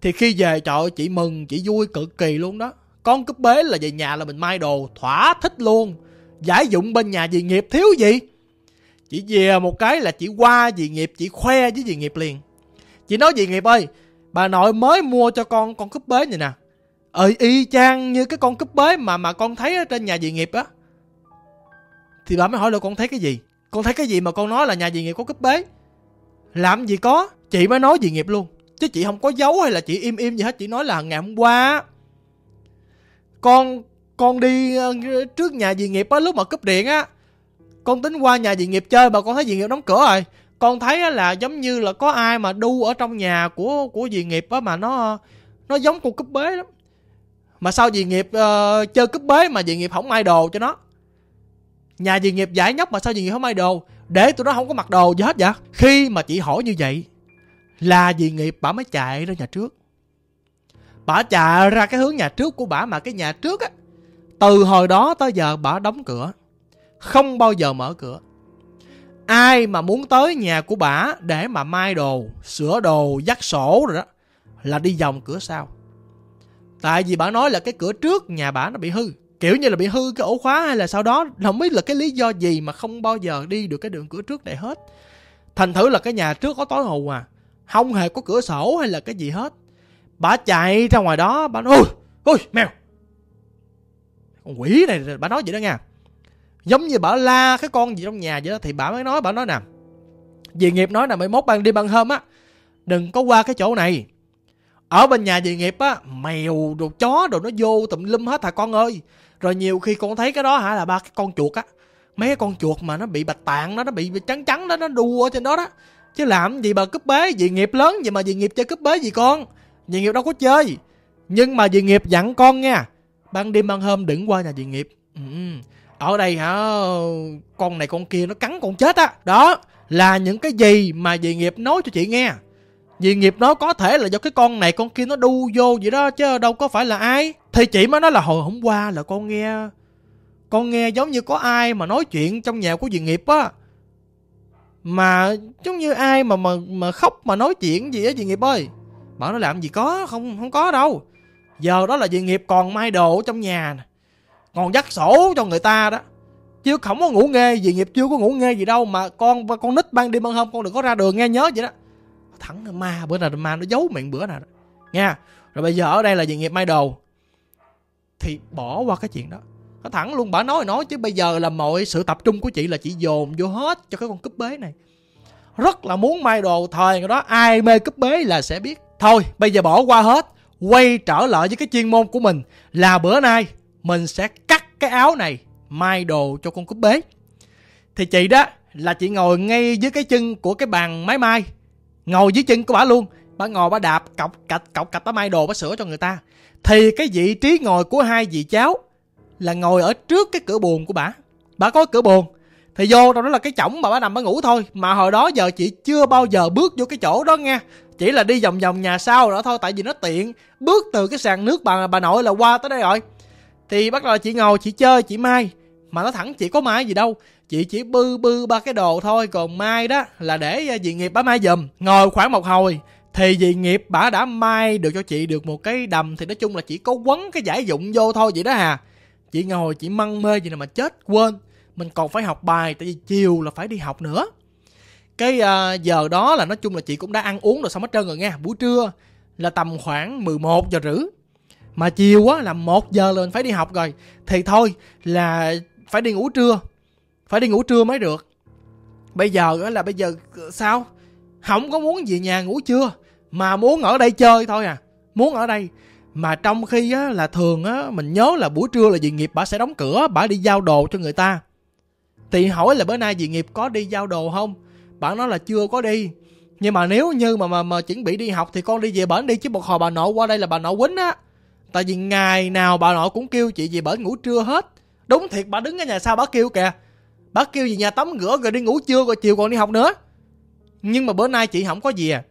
thì khi về trời chị mừng chị vui cực kỳ luôn đó. Con cúp bế là về nhà là mình mai đồ, thỏa thích luôn. Giải dụng bên nhà dì nghiệp thiếu gì? Chị về một cái là chị qua dì nghiệp chị khoe với dì nghiệp liền. Chị nói dì nghiệp ơi, bà nội mới mua cho con con cúp bế này nè. Ờ y chang như cái con cúp bế mà mà con thấy ở trên nhà dì nghiệp á. Thì bà mới hỏi là con thấy cái gì? Con thấy cái gì mà con nói là nhà dì nghiệp có cúp bế? Làm gì có? Chị mới nói dì nghiệp luôn chứ chị không có giấu hay là chị im im gì hết chị nói là ngày hôm qua con con đi ờ, trước nhà dì nghiệp á lúc mà cúp điện á con tính qua nhà dì nghiệp chơi mà con thấy dì nghiệp đóng cửa rồi. Con thấy là giống như là có ai mà đu ở trong nhà của của dì nghiệp á mà nó nó giống con cúp bế lắm. Mà sao dì nghiệp uh, chơi cúp bế mà dì nghiệp không may đồ cho nó. Nhà dì nghiệp giải nhóc mà sao dì nghiệp không may đồ? Để tụi nó không có mặc đồ gì hết vậy? Khi mà chị hỏi như vậy là vì nghiệp bà mới chạy ra nhà trước. Bà chạy ra cái hướng nhà trước của bà mà cái nhà trước á, từ hồi đó tới giờ bà đóng cửa, không bao giờ mở cửa. Ai mà muốn tới nhà của bà để mà mai đồ, sửa đồ, dắt sổ rồi đó, là đi vòng cửa sau. Tại vì bà nói là cái cửa trước nhà bà nó bị hư, kiểu như là bị hư cái ổ khóa hay là sau đó không biết là cái lý do gì mà không bao giờ đi được cái đường cửa trước này hết. Thành thử là cái nhà trước có tối hù à không hề có cửa sổ hay là cái gì hết. Bà chạy ra ngoài đó, bà nói, ôi ôi, mèo. Con quỷ này, bà nói vậy đó nha. Giống như bà la cái con gì trong nhà vậy đó, thì bà mới nói, bà nói nè. Dì nghiệp nói là mày mốt ban đi ban hôm á, đừng có qua cái chỗ này. Ở bên nhà dì nghiệp á, mèo đồ chó đồ nó vô tùm lum hết hả con ơi? Rồi nhiều khi con thấy cái đó hả là ba cái con chuột á. Mấy cái con chuột mà nó bị bạch tạng đó nó bị trắng trắng đó nó đua ở trên đó đó chứ làm gì bà cúp bế dị nghiệp lớn vậy mà dị nghiệp chơi cúp bế gì con? Dị nghiệp đâu có chơi. Nhưng mà dị nghiệp dặn con nha. Ban đêm ban hôm đừng qua nhà dị nghiệp. Ừ, ừ. ở đây hả? Con này con kia nó cắn con chết á. Đó, là những cái gì mà dị nghiệp nói cho chị nghe. Dị nghiệp nói có thể là do cái con này con kia nó đu vô vậy đó chứ đâu có phải là ai. Thì chị mới nói là hồi hôm qua là con nghe con nghe giống như có ai mà nói chuyện trong nhà của dị nghiệp á mà giống như ai mà mà mà khóc mà nói chuyện gì á, chị nghiệp ơi? Bảo nó làm gì có, không không có đâu. Giờ đó là chị nghiệp còn mai đồ trong nhà nè, còn dắt sổ cho người ta đó. Chứ không có ngủ nghe gì nghiệp chưa có ngủ nghe gì đâu, mà con con nít ban đêm ban hôm con đừng có ra đường nghe nhớ vậy đó. Thẳng ma bữa nào ma nó giấu miệng bữa nào đó. Nha, rồi bây giờ ở đây là gì nghiệp mai đồ. Thì bỏ qua cái chuyện đó nó thẳng luôn, bà nói nói chứ bây giờ là mọi sự tập trung của chị là chị dồn vô hết cho cái con cúp bế này. Rất là muốn may đồ thời đó, ai mê cúp bế là sẽ biết. Thôi, bây giờ bỏ qua hết, quay trở lại với cái chuyên môn của mình. Là bữa nay, mình sẽ cắt cái áo này, may đồ cho con cúp bế. Thì chị đó là chị ngồi ngay dưới cái chân của cái bàn máy may. Ngồi dưới chân của bà luôn. Bà ngồi, bà đạp, cọc cạch cọc cạch, bà may đồ, bà sửa cho người ta. Thì cái vị trí ngồi của hai vị cháu là ngồi ở trước cái cửa buồn của bà. Bà có cửa buồn, thì vô trong đó là cái chổng mà bà nằm bà ngủ thôi. Mà hồi đó giờ chị chưa bao giờ bước vô cái chỗ đó nghe. Chỉ là đi vòng vòng nhà sau đó thôi, tại vì nó tiện. Bước từ cái sàn nước bà bà nội là qua tới đây rồi. Thì bắt đầu chị ngồi, chị chơi, chị mai. Mà nó thẳng, chị có mai gì đâu. Chị chỉ bư bư ba cái đồ thôi, còn mai đó là để à, dị nghiệp bà mai giùm. Ngồi khoảng một hồi, thì dị nghiệp bà đã mai được cho chị được một cái đầm. Thì nói chung là chỉ có quấn cái giải dụng vô thôi, vậy đó hà chị ngồi chị măng mê gì nào mà chết quên. Mình còn phải học bài tại vì chiều là phải đi học nữa. Cái uh, giờ đó là nói chung là chị cũng đã ăn uống rồi xong hết trơn rồi nha. Buổi trưa là tầm khoảng 11 giờ rưỡi. Mà chiều á là một giờ là mình phải đi học rồi. Thì thôi là phải đi ngủ trưa. Phải đi ngủ trưa mới được. Bây giờ á là bây giờ ờ, sao? Không có muốn về nhà ngủ trưa mà muốn ở đây chơi thôi à. Muốn ở đây mà trong khi á là thường á mình nhớ là buổi trưa là dì nghiệp bà sẽ đóng cửa bà đi giao đồ cho người ta. Thì hỏi là bữa nay dì nghiệp có đi giao đồ không? Bạn nói là chưa có đi. Nhưng mà nếu như mà mà, mà chuẩn bị đi học thì con đi về bển đi chứ một hồi bà nội qua đây là bà nội quýnh á. Tại vì ngày nào bà nội cũng kêu chị về bển ngủ trưa hết. Đúng thiệt bà đứng ở nhà sau bà kêu kìa. Bà kêu về nhà tắm rửa rồi đi ngủ trưa rồi chiều còn đi học nữa. Nhưng mà bữa nay chị không có gì à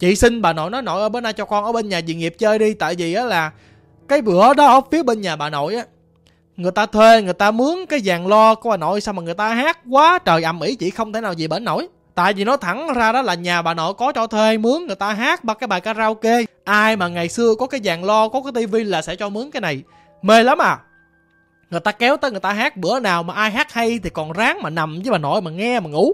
chị xin bà nội nói nội ở bữa nay cho con ở bên nhà dì nghiệp chơi đi, tại vì á là cái bữa đó ở phía bên nhà bà nội á, người ta thuê, người ta mướn cái dàn lo của bà nội, sao mà người ta hát quá, trời ầm ĩ chị không thể nào gì bển nổi. Tại vì nó thẳng ra đó là nhà bà nội có cho thuê, mướn, người ta hát ba cái bài karaoke. Ai mà ngày xưa có cái dàn lo, có cái tivi là sẽ cho mướn cái này. Mê lắm à. Người ta kéo tới người ta hát bữa nào mà ai hát hay thì còn ráng mà nằm với bà nội mà nghe mà ngủ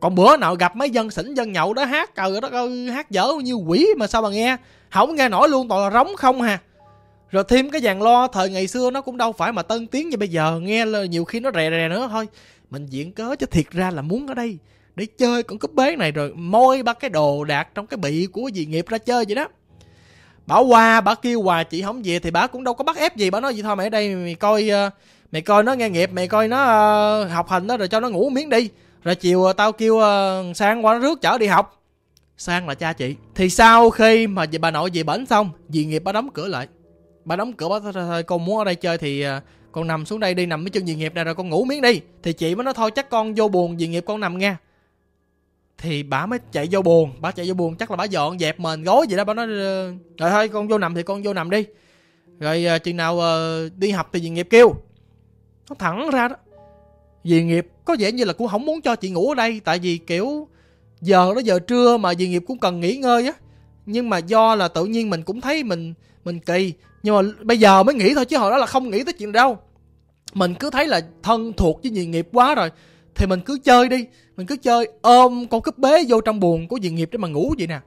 còn bữa nào gặp mấy dân xỉn dân nhậu đó hát trời đó hát dở như quỷ mà sao mà nghe? Không nghe nổi luôn toàn là rống không hà. Rồi thêm cái dàn lo thời ngày xưa nó cũng đâu phải mà tân tiến như bây giờ nghe là nhiều khi nó rè rè nữa thôi. Mình diễn cớ chứ thiệt ra là muốn ở đây để chơi con cúp bế này rồi môi ba cái đồ đạc trong cái bị của dì nghiệp ra chơi vậy đó. Bảo qua bà kêu hoài chị không về thì bà cũng đâu có bắt ép gì bà nói gì thôi mày ở đây mày coi ờ, mày coi nó nghe nghiệp mày coi nó uh, học hành đó rồi cho nó ngủ miếng đi rồi chiều ờ, tao kêu uh, sang qua nó rước chở đi học. Sang là cha chị. Thì sau khi mà bà nội về bển xong dì nghiệp bà đóng cửa lại. Bà đóng cửa bà thôi con muốn ở đây chơi thì uh, con nằm xuống đây đi nằm với chân dì nghiệp này rồi con ngủ miếng đi. Thì chị mới nói thôi chắc con vô buồn dì nghiệp con nằm nghe thì bà mới chạy vô buồn. Bà chạy vô buồn chắc là bà dọn dẹp mền gối gì đó. Bà nói rồi thôi con vô nằm thì con vô nằm đi. Rồi uh, chừng nào uh, đi học thì dì nghiệp kêu. Nó thẳng ra đó dì nghiệp có vẻ như là cũng không muốn cho chị ngủ ở đây, tại vì, kiểu, giờ đó giờ trưa mà dì nghiệp cũng cần nghỉ ngơi á. Nhưng mà do là tự nhiên mình cũng thấy mình mình kỳ. Nhưng mà bây giờ mới nghĩ thôi, chứ hồi đó là không nghĩ tới chuyện đâu. Mình cứ thấy là thân thuộc với dì nghiệp quá rồi, thì mình cứ chơi đi. Mình cứ chơi ôm con cúp bế vô trong buồn của dì nghiệp để mà ngủ vậy nè.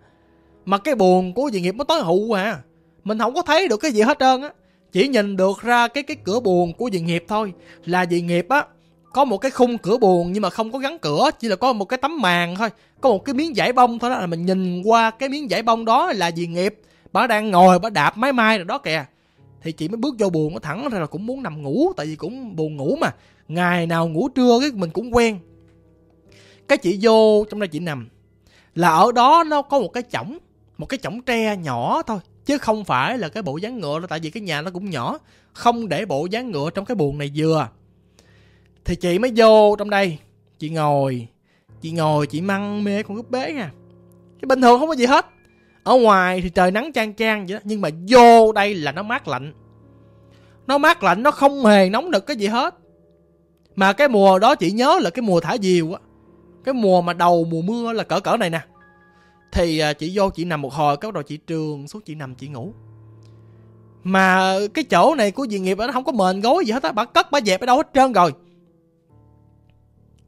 Mà cái buồn của dì nghiệp nó tối hụ à. Mình không có thấy được cái gì hết trơn á. Chỉ nhìn được ra cái cái cửa buồn của dì nghiệp thôi. Là dì nghiệp á có một cái khung cửa buồn nhưng mà không có gắn cửa, chỉ là có một cái tấm màn thôi. Có một cái miếng giải bông thôi đó, là mình nhìn qua cái miếng giải bông đó là gì nghiệp? Bà đang ngồi, bà đạp máy mai rồi đó kìa. Thì chị mới bước vô buồn nó thẳng ra là cũng muốn nằm ngủ, tại vì cũng buồn ngủ mà. Ngày nào ngủ trưa cái mình cũng quen. Cái chị vô, trong đây chị nằm. Là ở đó nó có một cái chổng, một cái chổng tre nhỏ thôi, chứ không phải là cái bộ dáng ngựa đâu, tại vì cái nhà nó cũng nhỏ. Không để bộ dáng ngựa trong cái buồng này vừa thì chị mới vô trong đây. Chị ngồi chị ngồi, chị măng mê con gúp bế nha. Cái bình thường không có gì hết. Ở ngoài thì trời nắng chang chang vậy đó, nhưng mà vô đây là nó mát lạnh. Nó mát lạnh, nó không hề nóng được cái gì hết. Mà cái mùa đó chị nhớ là cái mùa thả diều á. Cái mùa mà đầu mùa mưa là cỡ cỡ này nè. Thì à, chị vô chị nằm một hồi, cái đầu chị trường xuống chị nằm chị ngủ. Mà cái chỗ này của dì nghiệp nó không có mền gối gì hết á bà cất bà dẹp ở đâu hết trơn rồi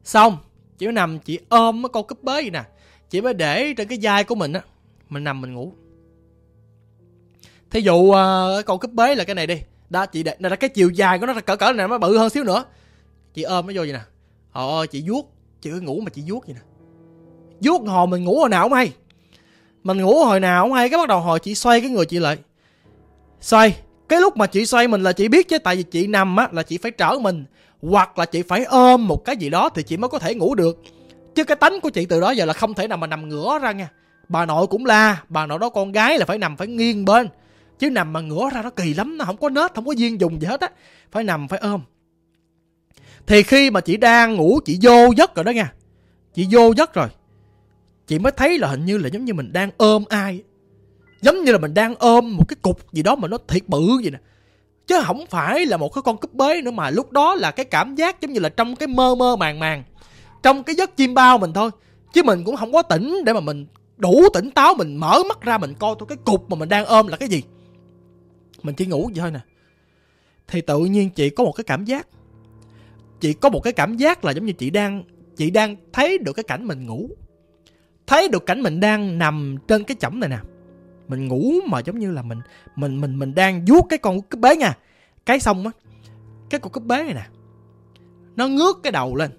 xong chị mới nằm chị ôm cái con cúp bế vậy nè. Chị mới để trên cái vai của mình á mình nằm mình ngủ. Thí dụ uh, con cúp bế là cái này đi. Đó chị để là cái chiều dài của nó là cỡ cỡ này nó bự hơn xíu nữa. Chị ôm nó vô vậy nè. Ờ chị vuốt chị cứ ngủ mà chị vuốt vậy nè. Vuốt hồi mình ngủ hồi nào không hay. Mình ngủ hồi nào không hay cái bắt đầu hồi chị xoay cái người chị lại. Xoay cái lúc mà chị xoay mình là chị biết chứ tại vì chị nằm á là chị phải trở mình hoặc là chị phải ôm một cái gì đó thì chị mới có thể ngủ được. Chứ cái tánh của chị từ đó giờ là không thể nào mà nằm ngửa ra nha. Bà nội cũng la, bà nội đó con gái là phải nằm phải nghiêng bên. Chứ nằm mà ngửa ra nó kỳ lắm, nó không có nết, không có duyên dùng gì hết á. Phải nằm, phải ôm. Thì khi mà chị đang ngủ, chị vô giấc rồi đó nha. Chị vô giấc rồi, chị mới thấy là hình như là giống như mình đang ôm ai. Giống như là mình đang ôm một cái cục gì đó mà nó thiệt bự vậy nè chứ không phải là một cái con cúp bế nữa mà lúc đó là cái cảm giác giống như là trong cái mơ mơ màng màng, trong cái giấc chim bao mình thôi. Chứ mình cũng không có tỉnh để mà mình đủ tỉnh táo mình mở mắt ra mình coi thôi, cái cục mà mình đang ôm là cái gì? Mình chỉ ngủ vậy thôi nè. Thì tự nhiên chị có một cái cảm giác. Chị có một cái cảm giác là giống như chị đang chị đang thấy được cái cảnh mình ngủ. Thấy được cảnh mình đang nằm trên cái chõng này nè mình ngủ mà giống như là mình mình mình mình đang vuốt cái con cúp bế nha. Cái xong á, cái con cúp bế này nè, nó ngước cái đầu lên.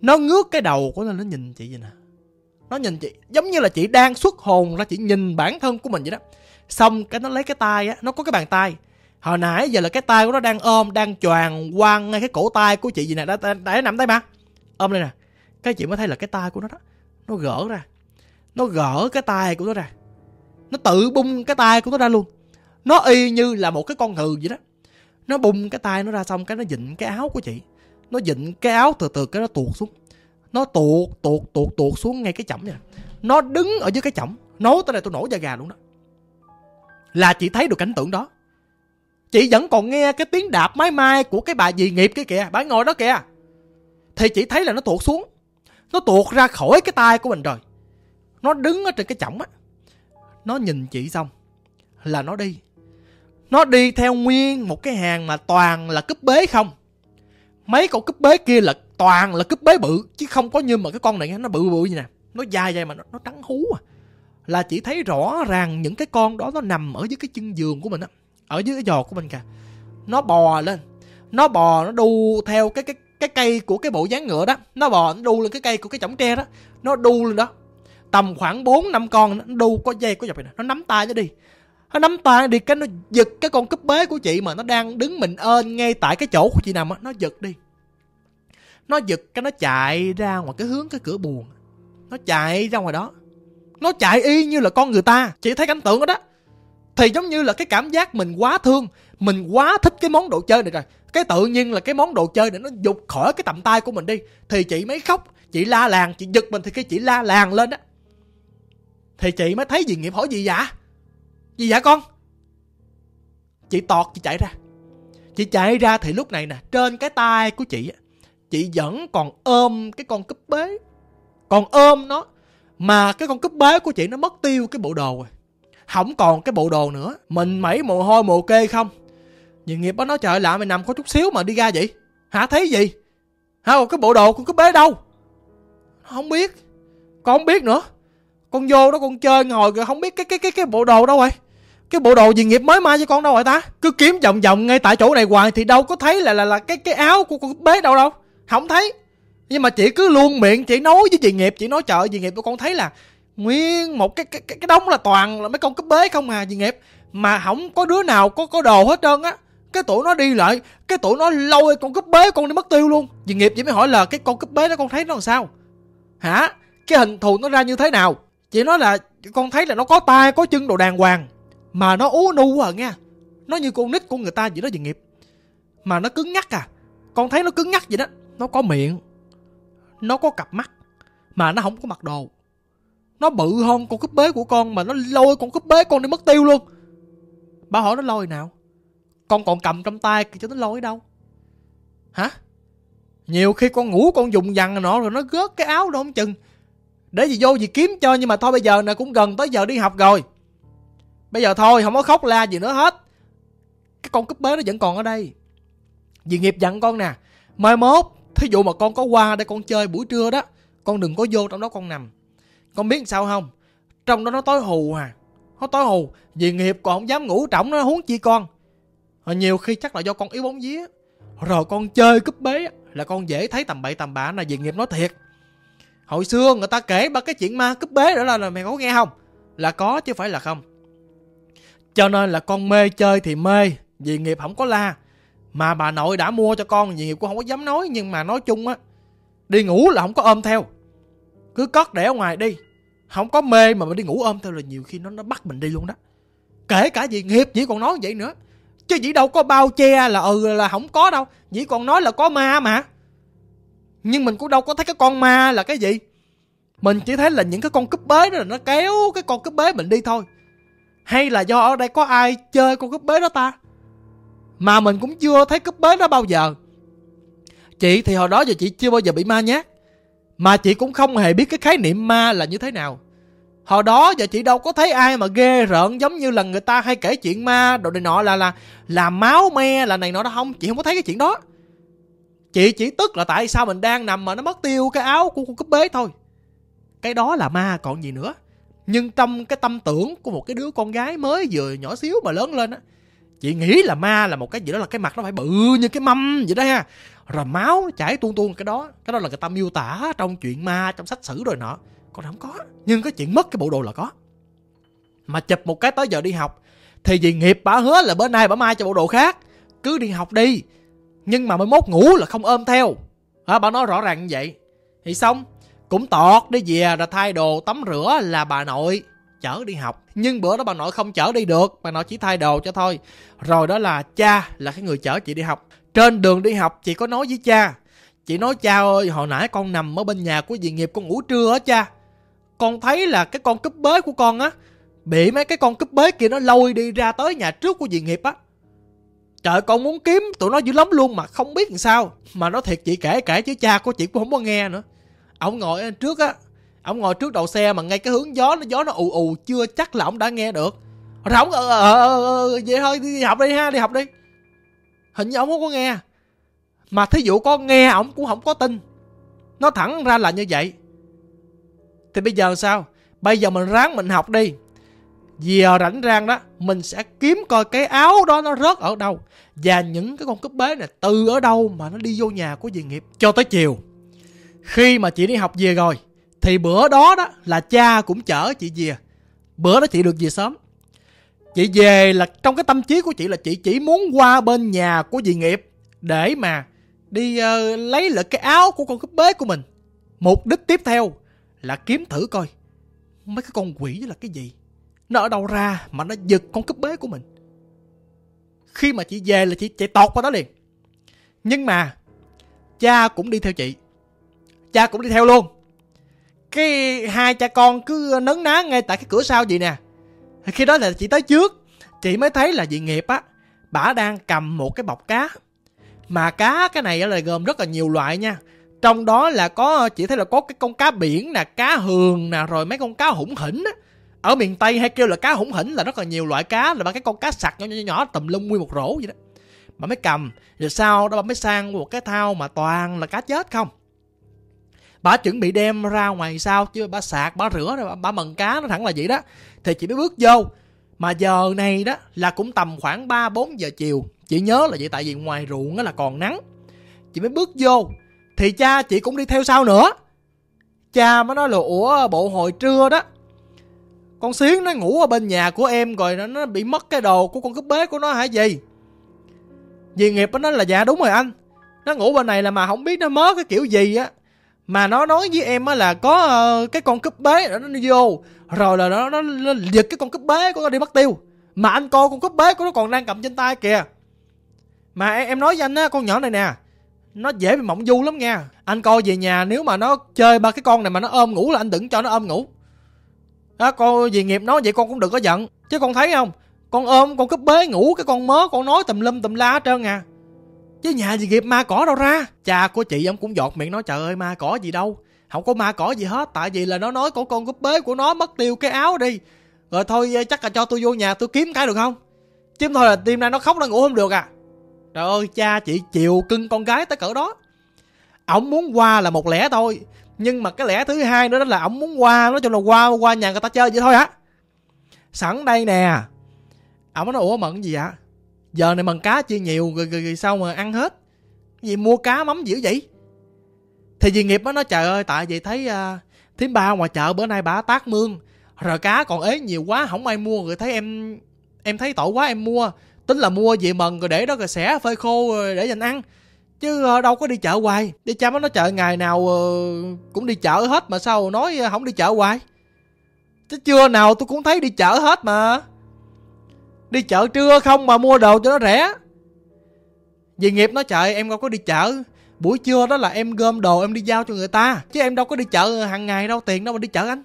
Nó ngước cái đầu của nó nó nhìn chị vậy nè. Nó nhìn chị, giống như là chị đang xuất hồn ra, chị nhìn bản thân của mình vậy đó. Xong cái nó lấy cái tay á, nó có cái bàn tay. Hồi nãy giờ là cái tay của nó đang ôm, đang choàng quăng ngay cái cổ tay của chị gì nè. Đã đã nằm đây mà. Ôm đây nè. Cái chị mới thấy là cái tay của nó đó, nó gỡ ra. Nó gỡ cái tay của nó ra nó tự bung cái tay của nó ra luôn. Nó y như là một cái con ngừ vậy đó. Nó bung cái tay nó ra xong cái nó dịnh cái áo của chị. Nó dịnh cái áo từ từ cái nó tuột xuống. Nó tuột tuột tuột tuột xuống ngay cái chẩm nè, nó đứng ở dưới cái chẩm nói tới đây tôi nổ da gà luôn đó. Là chị thấy được cảnh tượng đó. Chị vẫn còn nghe cái tiếng đạp mái mai của cái bà dì nghiệp kia kìa. Bà ngồi đó kìa. Thì chị thấy là nó tuột xuống. Nó tuột ra khỏi cái tay của mình rồi. Nó đứng ở trên cái chổng á nó nhìn chị xong là nó đi. Nó đi theo nguyên một cái hàng mà toàn là cúp bế không. Mấy con cúp bế kia là toàn là cúp bế bự chứ không có như mà cái con này nó bự bự như nè. Nó dài dài mà nó, nó trắng hú à. Là chỉ thấy rõ ràng những cái con đó nó nằm ở dưới cái chân giường của mình á ở dưới cái giò của mình kìa. Nó bò lên nó bò nó đu theo cái cái cái cây của cái bộ dáng ngựa đó. Nó bò nó đu lên cái cây của cái chổng tre đó. Nó đu lên đó tầm khoảng 4 năm con, nó đu có dây, có dọc này nè, nó nắm tay nó đi. Nó nắm tay đi, cái nó giật cái con cúp bế của chị mà nó đang đứng mình ơn ngay tại cái chỗ của chị nằm á, nó giật đi. Nó giật cái nó chạy ra ngoài cái hướng cái cửa buồn. Nó chạy ra ngoài đó. Nó chạy y như là con người ta. Chị thấy cảnh tượng đó đó. Thì giống như là cái cảm giác mình quá thương, mình quá thích cái món đồ chơi này rồi. Cái tự nhiên là cái món đồ chơi này nó dục khỏi cái tầm tay của mình đi. Thì chị mới khóc, chị la làng, chị giật mình thì khi chị la làng lên á thì chị mới thấy dì nghiệp hỏi gì dạ. Gì dạ con. Chị tọt, chị chạy ra. Chị chạy ra thì lúc này nè, trên cái tay của chị chị vẫn còn ôm cái con cúp bế. Còn ôm nó, mà cái con cúp bế của chị nó mất tiêu cái bộ đồ rồi. Không còn cái bộ đồ nữa. Mình mẩy mồ hôi mồ kê không? Dì nghiệp đó nói, trời lạ mày nằm có chút xíu mà đi ra vậy. Hả, thấy gì? Hả, còn cái bộ đồ con cúp bế đâu? Không biết. Con không biết nữa con vô đó con chơi ngồi rồi không biết cái cái cái cái bộ đồ đâu rồi. Cái bộ đồ gì nghiệp mới mai cho con đâu rồi ta? Cứ kiếm vòng vòng ngay tại chỗ này hoài thì đâu có thấy là là là cái cái áo của con bế đâu đâu. Không thấy. Nhưng mà chị cứ luôn miệng chị nói với chị nghiệp chị nói chợ chị nghiệp của con thấy là nguyên một cái cái cái, cái đống là toàn là mấy con cúp bế không à chị nghiệp. Mà không có đứa nào có có đồ hết trơn á. Cái tụi nó đi lại cái tụi nó lôi con cúp bế con đi mất tiêu luôn. Chị nghiệp chị mới hỏi là cái con cúp bế đó con thấy nó làm sao? Hả? Cái hình thù nó ra như thế nào? Chị nói là con thấy là nó có tay có chân đồ đàng hoàng. Mà nó ú nu à nghe. Nó như con nít của người ta vậy đó gì nghiệp. Mà nó cứng nhắc à. Con thấy nó cứng nhắc vậy đó, nó có miệng, nó có cặp mắt, mà nó không có mặc đồ. Nó bự hơn con cúp bế của con, mà nó lôi con cúp bế con đi mất tiêu luôn. Bà hỏi nó lôi nào? Con còn cầm trong tay cho nó lôi đâu. Hả? Nhiều khi con ngủ con dùng dằn nọ rồi nó gớt cái áo đâu không chừng để gì vô gì kiếm cho, nhưng mà thôi bây giờ nè, cũng gần tới giờ đi học rồi. Bây giờ thôi, không có khóc la gì nữa hết. Cái con cúp bế nó vẫn còn ở đây. Dì nghiệp dặn con nè, mai mốt, thí dụ mà con có qua để con chơi buổi trưa đó, con đừng có vô trong đó con nằm. Con biết sao không? Trong đó nó tối hù à. Nó tối hù, dì nghiệp còn không dám ngủ trọng nó, huống chi con. Rồi nhiều khi chắc là do con yếu bóng vía. Rồi con chơi cúp bế là con dễ thấy tầm bậy tầm bạ là dì nghiệp nói thiệt hồi xưa người ta kể ba cái chuyện ma cúp bế đó là, là mày có nghe không? Là có chứ phải là không. Cho nên là con mê chơi thì mê vì nghiệp không có la. Mà bà nội đã mua cho con vì nghiệp cũng không có dám nói nhưng mà nói chung á đi ngủ là không có ôm theo. Cứ cất để ở ngoài đi. Không có mê mà mình đi ngủ ôm theo là nhiều khi nó nó bắt mình đi luôn đó. Kể cả gì nghiệp chỉ còn nói vậy nữa. Chứ chỉ đâu có bao che là ừ là không có đâu. Chỉ còn nói là có ma mà nhưng mình cũng đâu có thấy cái con ma là cái gì. Mình chỉ thấy là những cái con cúp bế đó là nó kéo cái con cúp bế mình đi thôi. Hay là do ở đây có ai chơi con cúp bế đó ta? Mà mình cũng chưa thấy cúp bế đó bao giờ. Chị thì hồi đó giờ chị chưa bao giờ bị ma nhát mà chị cũng không hề biết cái khái niệm ma là như thế nào. Hồi đó giờ chị đâu có thấy ai mà ghê rợn giống như là người ta hay kể chuyện ma đồ này nọ là là là máu me là này nọ đó. Không, chị không có thấy cái chuyện đó chị chỉ tức là tại sao mình đang nằm mà nó mất tiêu cái áo của con cúp bế thôi. Cái đó là ma còn gì nữa. Nhưng trong cái tâm tưởng của một cái đứa con gái mới vừa nhỏ xíu mà lớn lên á, chị nghĩ là ma là một cái gì đó là cái mặt nó phải bự như cái mâm vậy đó ha. Rồi máu nó chảy tuôn tuôn cái đó. Cái đó là người ta miêu tả trong chuyện ma, trong sách sử rồi nọ. Còn không có. Nhưng cái chuyện mất cái bộ đồ là có. Mà chụp một cái tới giờ đi học, thì vì nghiệp bà hứa là bữa nay bà mai cho bộ đồ khác. Cứ đi học đi nhưng mà mới mốt ngủ là không ôm theo. À, bà nói rõ ràng như vậy. Thì xong cũng tọt đi về rồi thay đồ tắm rửa là bà nội chở đi học. Nhưng bữa đó bà nội không chở đi được bà nội chỉ thay đồ cho thôi. Rồi đó là cha là cái người chở chị đi học. Trên đường đi học chị có nói với cha. Chị nói cha ơi hồi nãy con nằm ở bên nhà của dì nghiệp con ngủ trưa á cha. Con thấy là cái con cúp bế của con á bị mấy cái con cúp bế kia nó lôi đi ra tới nhà trước của dì nghiệp á trời con muốn kiếm tụi nó dữ lắm luôn mà không biết làm sao. Mà nó thiệt chị kể kể chứ cha của chị cũng không có nghe nữa. Ông ngồi trước á ông ngồi trước đầu xe mà ngay cái hướng gió nó gió nó ù ù chưa chắc là ông đã nghe được. Rồi ông ờ ờ ờ, ờ, ờ, ờ vậy thôi đi học đi ha đi học đi. Hình như ông không có nghe. Mà thí dụ có nghe ông cũng không có tin. Nó thẳng ra là như vậy. Thì bây giờ sao? Bây giờ mình ráng mình học đi giờ rảnh rang đó mình sẽ kiếm coi cái áo đó nó rớt ở đâu. Và những cái con cúp bế này từ ở đâu mà nó đi vô nhà của dì nghiệp cho tới chiều. Khi mà chị đi học về rồi thì bữa đó đó là cha cũng chở chị về. Bữa đó chị được về sớm. Chị về là trong cái tâm trí của chị là chị chỉ muốn qua bên nhà của dì nghiệp để mà đi uh, lấy lại cái áo của con cúp bế của mình. Mục đích tiếp theo là kiếm thử coi mấy cái con quỷ là cái gì nó ở đâu ra mà nó giật con cúp bế của mình? Khi mà chị về là chị chạy tọt qua đó liền. Nhưng mà cha cũng đi theo chị. Cha cũng đi theo luôn. Cái hai cha con cứ nấn ná ngay tại cái cửa sau vậy nè. Khi đó là chị tới trước. Chị mới thấy là dị nghiệp á bả đang cầm một cái bọc cá. Mà cá cái này là gồm rất là nhiều loại nha. Trong đó là có, chị thấy là có cái con cá biển nè, cá hường nè, rồi mấy con cá hủng hỉnh á ở miền tây hay kêu là cá hủng hỉnh là rất là nhiều loại cá là ba cái con cá sặc nhỏ nhỏ, nhỏ tùm lum nguyên một rổ vậy đó. Bà mới cầm rồi sau đó bà mới sang một cái thao mà toàn là cá chết không? Bà chuẩn bị đem ra ngoài sau chứ bà sạc bà rửa rồi bà, bà mần cá nó thẳng là vậy đó. Thì chị mới bước vô mà giờ này đó là cũng tầm khoảng 3 4 giờ chiều. Chị nhớ là vậy tại vì ngoài ruộng đó là còn nắng. Chị mới bước vô thì cha chị cũng đi theo sau nữa. Cha mới nói là ủa bộ hồi trưa đó con xuyến nó ngủ ở bên nhà của em rồi nó, nó bị mất cái đồ của con cúp bế của nó hả gì? Vì nghiệp nó là dạ đúng rồi anh. Nó ngủ bên này là mà không biết nó mớ cái kiểu gì á. Mà nó nói với em á là có uh, cái con cúp bế nó, nó vô. Rồi là nó, nó, nó giật cái con cúp bế của nó đi mất tiêu. Mà anh coi con cúp bế của nó còn đang cầm trên tay kìa. Mà em, em nói với anh á con nhỏ này nè nó dễ bị mộng du lắm nha. Anh coi về nhà nếu mà nó chơi ba cái con này mà nó ôm ngủ là anh đừng cho nó ôm ngủ đó con vì nghiệp nó vậy con cũng đừng có giận. Chứ con thấy không? Con ôm, con cúp bế ngủ cái con mớ con nói tùm lum tùm la hết trơn à. Chứ nhà gì nghiệp ma cỏ đâu ra. Cha của chị ông cũng giọt miệng nói, trời ơi, ma cỏ gì đâu. Không có ma cỏ gì hết, tại vì là nó nói của con cúp bế của nó mất tiêu cái áo đi. Rồi thôi ờ, chắc là cho tôi vô nhà tôi kiếm cái được không? Chứ thôi là tim nay nó khóc nó ngủ không được à. Trời ơi, cha chị chịu cưng con gái tới cỡ đó. Ổng muốn qua là một lẽ thôi nhưng mà cái lẽ thứ hai nữa đó là ổng muốn qua nói chung là qua qua nhà người ta chơi vậy thôi á. Sẵn đây nè. Ổng nói ủa mận gì ạ giờ này mần cá chia nhiều rồi, rồi, rồi sao mà ăn hết? Gì mua cá mắm dữ vậy? Thì dì nghiệp nó nói trời ơi tại vì thấy uh, thím ba ngoài chợ bữa nay bà tác mương rồi cá còn ế nhiều quá không ai mua rồi thấy em em thấy tội quá em mua. Tính là mua về mần rồi để đó rồi xẻ phơi khô rồi để dành ăn chứ ờ, đâu có đi chợ hoài. Đi cha nó chợ ngày nào ờ, cũng đi chợ hết mà sao nói ờ, không đi chợ hoài? Chứ trưa nào tôi cũng thấy đi chợ hết mà. Đi chợ trưa không mà mua đồ cho nó rẻ. Vì nghiệp nó trời em đâu có đi chợ. Buổi trưa đó là em gom đồ em đi giao cho người ta. Chứ em đâu có đi chợ hàng ngày đâu Tiền đâu mà đi chợ anh.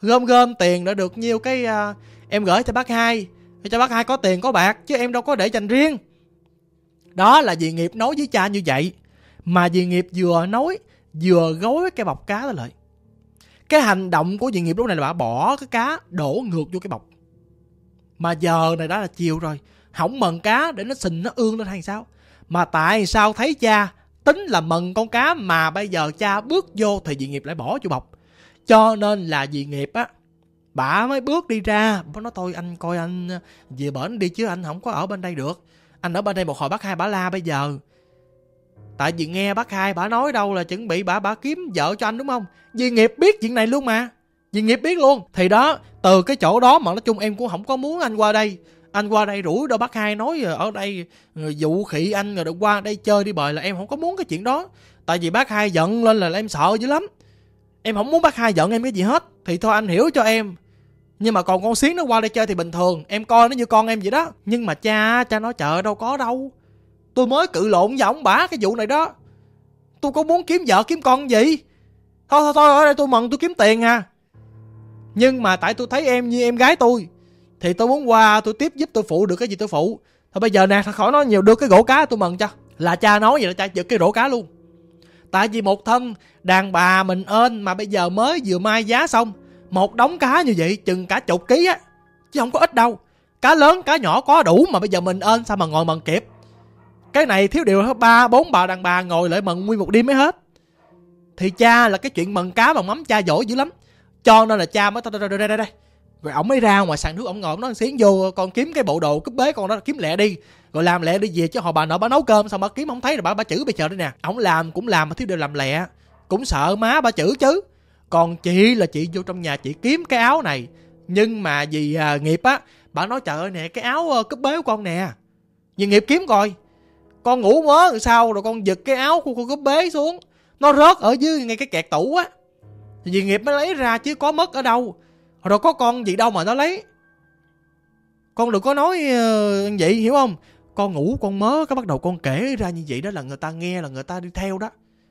Gom gom tiền đã được nhiêu cái uh, Em gửi cho bác hai. Cho bác hai có tiền có bạc Chứ em đâu có để dành riêng. Đó là dì nghiệp nói với cha như vậy, Mà dì nghiệp vừa nói, Vừa gói cái bọc cá đó lại. Cái hành động của dì nghiệp lúc này là bà bỏ cái cá, Đổ ngược vô cái bọc. Mà giờ này đã là chiều rồi Hỏng mần cá để nó sình, nó ương lên hay sao? Mà tại sao thấy cha tính là mần con cá mà bây giờ cha bước vô thì dì nghiệp lại bỏ vô bọc? Cho nên là dì nghiệp á, bà mới bước đi ra, bà nói tôi anh coi anh, về bển đi chứ anh không có ở bên đây được anh ở bên đây một hồi bác hai bả la bây giờ. Tại vì nghe bác hai bả nói đâu là chuẩn bị bả bả kiếm vợ cho anh, đúng không? Vì nghiệp biết chuyện này luôn mà. Vì nghiệp biết luôn. Thì đó, từ cái chỗ đó mà nói chung em cũng không có muốn anh qua đây. Anh qua đây rủi đâu bác hai nói ở đây ờ, dụ khị anh rồi qua đây chơi đi bời là em không có muốn cái chuyện đó. Tại vì bác hai giận lên là em sợ dữ lắm. Em không muốn bác hai giận em cái gì hết. Thì thôi anh hiểu cho em nhưng mà còn con xíu nó qua đây chơi thì bình thường. Em coi nó như con em vậy đó. Nhưng mà cha cha nói chợ đâu có đâu. Tôi mới cự lộn với ông bả cái vụ này đó. Tôi có muốn kiếm vợ, kiếm con gì? Thôi thôi thôi, ở đây tôi mừng tôi kiếm tiền à. Nhưng mà tại tôi thấy em như em gái tôi, thì tôi muốn qua tôi tiếp giúp tôi phụ được cái gì tôi phụ. Thôi bây giờ nè khỏi nói nhiều, đưa cái gỗ cá tôi mừng cho. Là cha nói vậy là cha giật cái rổ cá luôn. Tại vì một thân đàn bà mình ơn mà bây giờ mới vừa mai giá xong một đống cá như vậy, chừng cả chục ký á, chứ không có ít đâu. Cá lớn, cá nhỏ có đủ mà bây giờ mình ơn sao mà ngồi mần kịp? Cái này thiếu điều ba, bốn bà đàn bà ngồi lại mần nguyên một đêm mới hết. Thì cha là cái chuyện mần cá bằng mắm cha giỏi dữ lắm. Cho nên là cha mới đây đây đây đây rồi ổng mới ra ngoài sàn nước, ổng ngồi nó xiến vô, con kiếm cái bộ đồ cúp bế con đó, kiếm lẹ đi. Rồi làm lẹ đi về cho họ bà nội bà nấu cơm xong bà kiếm không thấy, rồi bà bà chữ bây giờ đây nè. Ổng làm cũng làm mà thiếu điều làm lẹ. Cũng sợ má bà chữ chứ còn chị là chị vô trong nhà chị kiếm cái áo này. Nhưng mà vì à, nghiệp á bà nói trời ơi nè cái áo uh, cúp bế của con nè. Vì nghiệp kiếm coi. Con ngủ mớ sao rồi con giật cái áo của con cúp bế xuống. Nó rớt ở dưới ngay cái kẹt tủ á. Vì nghiệp mới lấy ra chứ có mất ở đâu. Rồi có con gì đâu mà nó lấy. Con đừng có nói uh, vậy hiểu không? Con ngủ con mớ cái bắt đầu con kể ra như vậy đó là người ta nghe là người ta đi theo đó.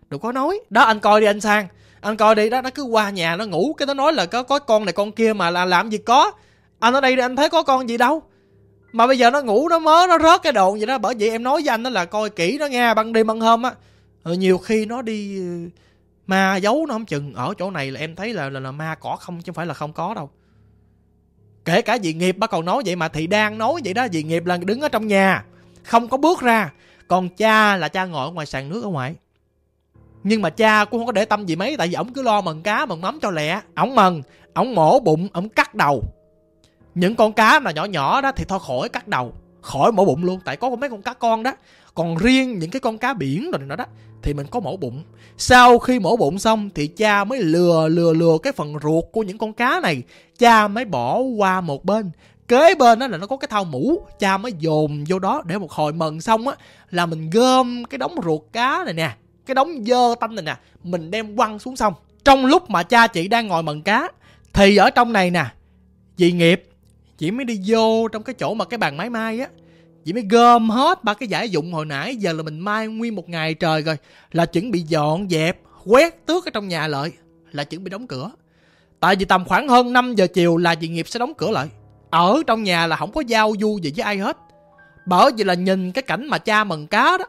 Đừng có nói. Đó anh coi đi anh sang anh coi đi đó nó cứ qua nhà nó ngủ cái nó nói là có có con này con kia mà là làm gì có. Anh ở đây anh thấy có con gì đâu. Mà bây giờ nó ngủ nó mớ nó rớt cái đồn vậy đó bởi vậy em nói với anh đó là coi kỹ nó nghe băng đêm băng hôm á. Nhiều khi nó đi ma giấu nó không chừng. Ở chỗ này là em thấy là là, là ma cỏ không chứ không phải là không có đâu. Kể cả dị nghiệp bác còn nói vậy mà thì đang nói vậy đó dị nghiệp là đứng ở trong nhà không có bước ra. Còn cha là cha ngồi ở ngoài sàn nước ở ngoài nhưng mà cha cũng không có để tâm gì mấy, tại vì ổng cứ lo mần cá mần mắm cho lẹ. Ổng mần, ổng mổ bụng, ổng cắt đầu. Những con cá mà nhỏ nhỏ đó thì thôi khỏi cắt đầu, khỏi mổ bụng luôn, tại có mấy con cá con đó. Còn riêng những cái con cá biển rồi đó đó, thì mình có mổ bụng. Sau khi mổ bụng xong thì cha mới lừa lừa lừa cái phần ruột của những con cá này. Cha mới bỏ qua một bên. Kế bên đó là nó có cái thau mũ. Cha mới dồn vô đó để một hồi mần xong á, là mình gom cái đống ruột cá này nè cái đống dơ tanh này nè, mình đem quăng xuống sông. Trong lúc mà cha chị đang ngồi mận cá, thì ở trong này nè chị nghiệp chị mới đi vô trong cái chỗ mà cái bàn máy mai á. Chị mới gom hết ba cái giải dụng hồi nãy, Giờ là mình mai nguyên một ngày trời rồi, Là chuẩn bị dọn dẹp, Quét tước ở trong nhà lại, Là chuẩn bị đóng cửa. Tại vì tầm khoảng hơn 5 giờ chiều là chị nghiệp sẽ đóng cửa lại. Ở trong nhà là không có giao du gì với ai hết. Bởi vì là nhìn cái cảnh mà cha mần cá đó,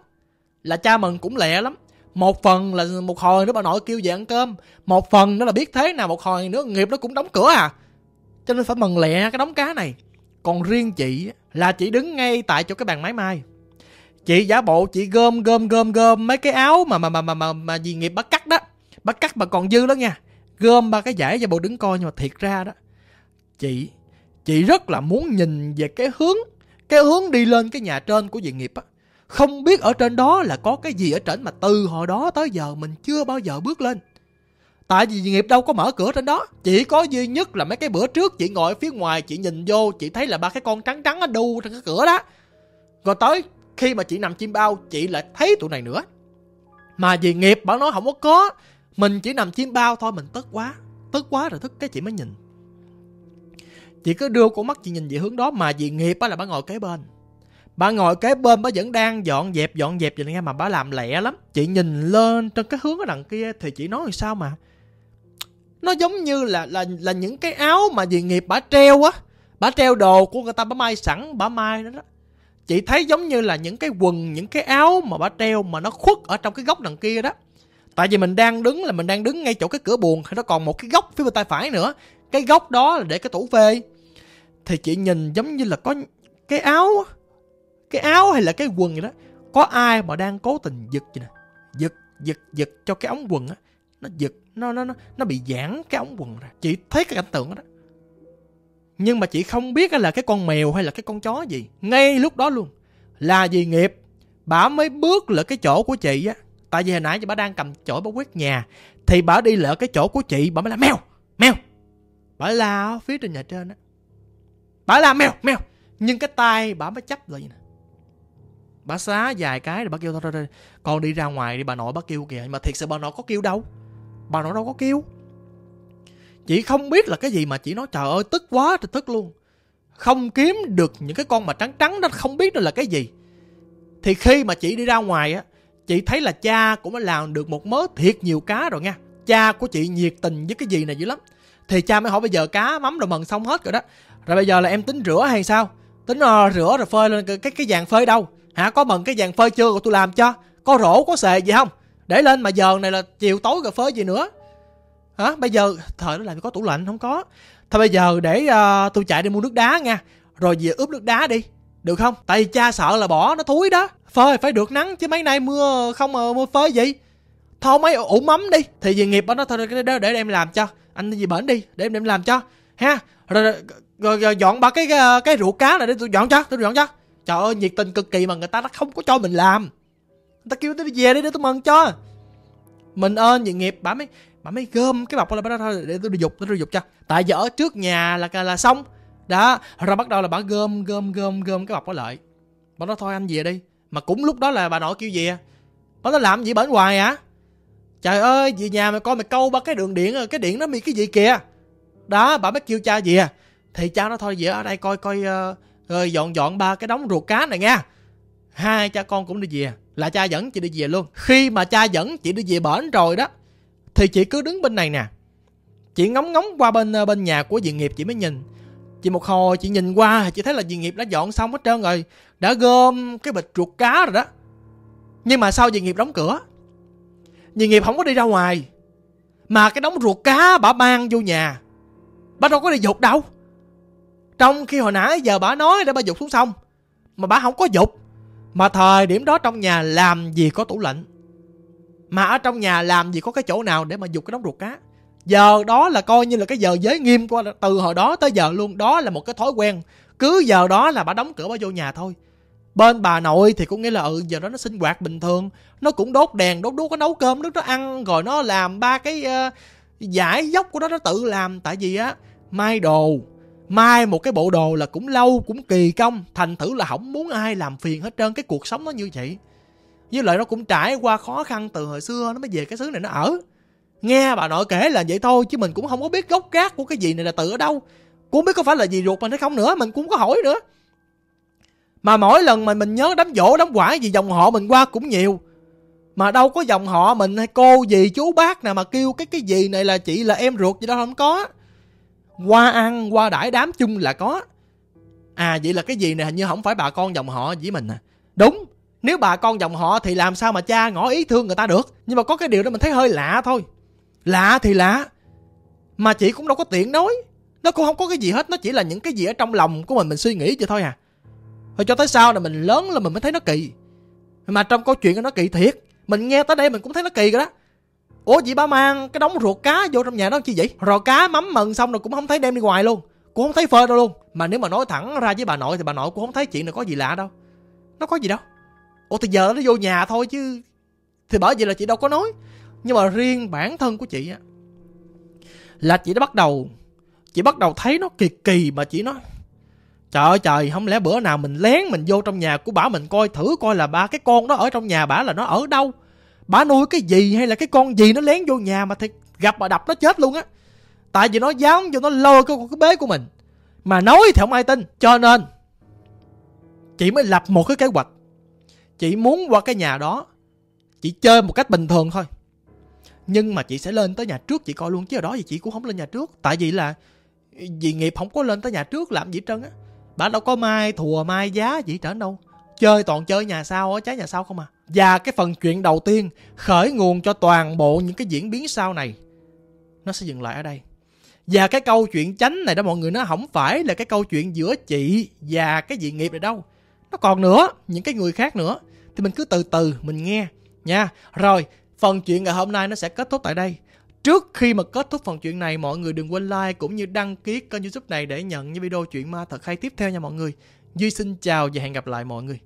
Là cha mần cũng lẹ lắm một phần là một hồi nữa bà nội kêu về ăn cơm. Một phần nữa là biết thế nào một hồi nữa nghiệp nó cũng đóng cửa à. Cho nên phải mần lẹ cái đóng cá này. Còn riêng chị là chị đứng ngay tại chỗ cái bàn máy mai. Chị giả bộ chị gom gom gom gom mấy cái áo mà mà mà mà mà, mà gì nghiệp bắt cắt đó. Bắt cắt mà còn dư đó nha. Gom ba cái giải giả bộ đứng coi nhưng mà thiệt ra đó. Chị chị rất là muốn nhìn về cái hướng cái hướng đi lên cái nhà trên của dị nghiệp á không biết ở trên đó là có cái gì ở trên mà từ hồi đó tới giờ mình chưa bao giờ bước lên. Tại vì nghiệp đâu có mở cửa trên đó, Chỉ có duy nhất là mấy cái bữa trước Chị ngồi ở phía ngoài, chị nhìn vô, Chị thấy là ba cái con trắng trắng nó đu trên cái cửa đó. Rồi tới khi mà chị nằm chim bao, Chị lại thấy tụi này nữa. Mà vì nghiệp bảo nói không có có, Mình chỉ nằm chim bao thôi, mình tức quá Tức quá rồi thức cái chị mới nhìn. Chị cứ đưa con mắt chị nhìn về hướng đó, mà vì nghiệp á là bà ngồi kế bên bà ngồi kế bên, bà vẫn đang dọn dẹp dọn dẹp vậy nghe mà bà làm lẹ lắm. Chị nhìn lên trên cái hướng ở đằng kia thì chị nói sao mà? Nó giống như là là là những cái áo mà dì nghiệp bà treo á. Bà treo đồ của người ta, bà may sẵn, bà may đó đó. Chị thấy giống như là những cái quần, những cái áo mà bà treo mà nó khuất ở trong cái góc đằng kia đó. Tại vì mình đang đứng là mình đang đứng ngay chỗ cái cửa buồng nó còn một cái góc phía bên tay phải nữa. Cái góc đó là để cái tủ phê thì chị nhìn giống như là có cái áo cái áo hay là cái quần gì đó, có ai mà đang cố tình giật vậy nè? Giật giật giật cho cái ống quần á, nó giật, nó nó nó nó bị giãn cái ống quần ra. Chị thấy cái cảnh tượng đó nhưng mà chị không biết là cái con mèo hay là cái con chó gì. Ngay lúc đó luôn. Là gì nghiệp. Bà mới bước lại cái chỗ của chị á. Tại vì hồi nãy chị bà đang cầm chổi bà quét nhà, thì bà đi lại cái chỗ của chị, bà mới là mèo mèo. Bà la phía trên nhà trên á. Bà la, mèo mèo. Nhưng cái tay bà mới chấp lại nè bà xá vài cái rồi bà kêu thôi, thôi, thôi con đi ra ngoài đi bà nội bà kêu kìa. Mà thiệt sự bà nội có kêu đâu. Bà nội đâu có kêu. Chị không biết là cái gì mà chị nói trời ơi tức quá thì tức luôn. Không kiếm được những cái con mà trắng trắng đó không biết đó là cái gì. Thì khi mà chị đi ra ngoài á chị thấy là cha cũng đã làm được một mớ thiệt nhiều cá rồi nha. Cha của chị nhiệt tình với cái gì này dữ lắm. Thì cha mới hỏi bây giờ cá mắm rồi mần xong hết rồi đó. Rồi bây giờ là em tính rửa hay sao? Tính uh, rửa rồi phơi lên cái cái, cái phơi đâu hả có mần cái vàng phơi chưa? Của tôi làm cho. Có rổ có xề gì không? Để lên mà giờ này là chiều tối rồi phơi gì nữa. Hả bây giờ thời đó làm có tủ lạnh không có. Thôi bây giờ để uh, tôi chạy đi mua nước đá nha. Rồi về ướp nước đá đi. Được không? Tại vì cha sợ là bỏ nó thúi đó. Phơi phải được nắng chứ mấy nay mưa không mà mưa phơi gì. Thôi mấy ủ mắm đi. Thì về nghiệp nó thôi cái đó để em làm cho. Anh gì bển đi để em làm cho. Ha rồi, rồi, rồi, rồi dọn ba cái cái, cái ruột cá này để tôi dọn cho tôi dọn cho trời ơi nhiệt tình cực kỳ mà người ta nó không có cho mình làm. Người ta kêu tôi đi về đi để tôi mừng cho. Mình ơn nhị nghiệp bà mới bà mới gom cái bọc là bà thôi để tôi đi dục tôi đi dục cho. Tại giờ ở trước nhà là là xong. Đó rồi bắt đầu là bà gom gom gom gom cái bọc đó lại. Bà nói thôi anh về đi. Mà cũng lúc đó là bà nội kêu về. Bà nói làm gì bển hoài hả? Trời ơi về nhà mày coi mày câu ba cái đường điện cái điện nó bị cái gì kìa? Đó bà mới kêu cha về. Thì cha nó thôi về ở đây coi coi uh, rồi dọn dọn ba cái đống ruột cá này nha. Hai cha con cũng đi về, là cha dẫn chị đi về luôn. Khi mà cha dẫn, chị đi về bển rồi đó, thì chị cứ đứng bên này nè. Chị ngóng ngóng qua bên ờ, bên nhà của dị nghiệp chị mới nhìn. Chị một hồi chị nhìn qua, chị thấy là dị nghiệp đã dọn xong hết trơn rồi, đã gom cái bịch ruột cá rồi đó. Nhưng mà sao dị nghiệp đóng cửa dị nghiệp không có đi ra ngoài, mà cái đống ruột cá bà mang vô nhà. Bà đâu có đi dục đâu trong khi hồi nãy giờ bà nói để bà dục xuống sông mà bà không có dục mà thời điểm đó trong nhà làm gì có tủ lạnh. Mà ở trong nhà làm gì có cái chỗ nào để mà dục cái đống ruột cá. Giờ đó là coi như là cái giờ giới nghiêm qua từ hồi đó tới giờ luôn. Đó là một cái thói quen. Cứ giờ đó là bà đóng cửa bà vô nhà thôi. Bên bà nội thì cũng nghĩa là ừ giờ đó nó sinh hoạt bình thường. Nó cũng đốt đèn đốt đuốc có nấu cơm nước nó ăn rồi nó làm ba cái uh, giải dốc của nó nó tự làm. Tại vì á mai đồ mai một cái bộ đồ là cũng lâu, cũng kỳ công. Thành thử là không muốn ai làm phiền hết trơn. Cái cuộc sống nó như vậy. Với lại nó cũng trải qua khó khăn từ hồi xưa. Nó mới về cái xứ này nó ở. Nghe bà nội kể là vậy thôi, chứ mình cũng không có biết gốc gác của cái gì này là từ ở đâu. Cũng không biết có phải là gì ruột mình hay không nữa, mình cũng có hỏi nữa. Mà mỗi lần mà mình nhớ đám dỗ đám quả gì dòng họ mình qua cũng nhiều. Mà đâu có dòng họ mình hay cô gì chú bác nào mà kêu cái cái gì này là chị là em ruột gì đâu không có qua ăn qua đãi, đám chung là có. À vậy là cái gì này hình như không phải bà con dòng họ với mình à. Đúng, nếu bà con dòng họ thì làm sao mà cha ngỏ ý thương người ta được? Nhưng mà có cái điều đó mình thấy hơi lạ thôi. Lạ thì lạ, mà chị cũng đâu có tiện nói. Nó cũng không có cái gì hết, nó chỉ là những cái gì ở trong lòng của mình mình suy nghĩ vậy thôi à. Rồi cho tới sau này mình lớn là mình mới thấy nó kỳ. Mà trong câu chuyện nó kỳ thiệt. Mình nghe tới đây mình cũng thấy nó kỳ rồi đó ủa chị ba mang? Cái đống ruột cá vô trong nhà đó chi vậy? Rồi cá mắm mần xong rồi cũng không thấy đem đi ngoài luôn. Cũng không thấy phơi đâu luôn. Mà nếu mà nói thẳng ra với bà nội thì bà nội cũng không thấy chuyện này có gì lạ đâu. Nó có gì đâu. Ủa thì giờ nó vô nhà thôi chứ. Thì bởi vậy là chị đâu có nói. Nhưng mà riêng bản thân của chị á, là chị đã bắt đầu, chị bắt đầu thấy nó kỳ kỳ mà chị nói, trời ơi, trời, không lẽ bữa nào mình lén mình vô trong nhà của bà mình coi thử coi là ba cái con đó ở trong nhà bà là nó ở đâu? Bà nuôi cái gì hay là cái con gì nó lén vô nhà mà thì gặp bà đập nó chết luôn á? Tại vì nó dám vô nó lôi cái, cái bế của mình. Mà nói thì không ai tin Cho nên Chị mới lập một cái kế hoạch. Chị muốn qua cái nhà đó Chị chơi một cách bình thường thôi. Nhưng mà chị sẽ lên tới nhà trước Chị coi luôn chứ ở đó thì chị cũng không lên nhà trước. Tại vì là Vì nghiệp không có lên tới nhà trước làm gì trơn á. Bà đâu có mai thùa mai giá gì trở đâu. Chơi toàn chơi nhà sau á Trái nhà sau không à? Và cái phần chuyện đầu tiên Khởi nguồn cho toàn bộ những cái diễn biến sau này Nó sẽ dừng lại ở đây và cái câu chuyện chánh này đó mọi người nó không phải là cái câu chuyện giữa chị và cái dị nghiệp này đâu. Nó còn nữa, những cái người khác nữa. Thì mình cứ từ từ mình nghe nha. Rồi, phần chuyện ngày hôm nay nó sẽ kết thúc tại đây. Trước khi mà kết thúc phần chuyện này, mọi người đừng quên like cũng như đăng ký kênh youtube này để nhận những video chuyện ma thật hay tiếp theo nha mọi người. Duy xin chào và hẹn gặp lại mọi người.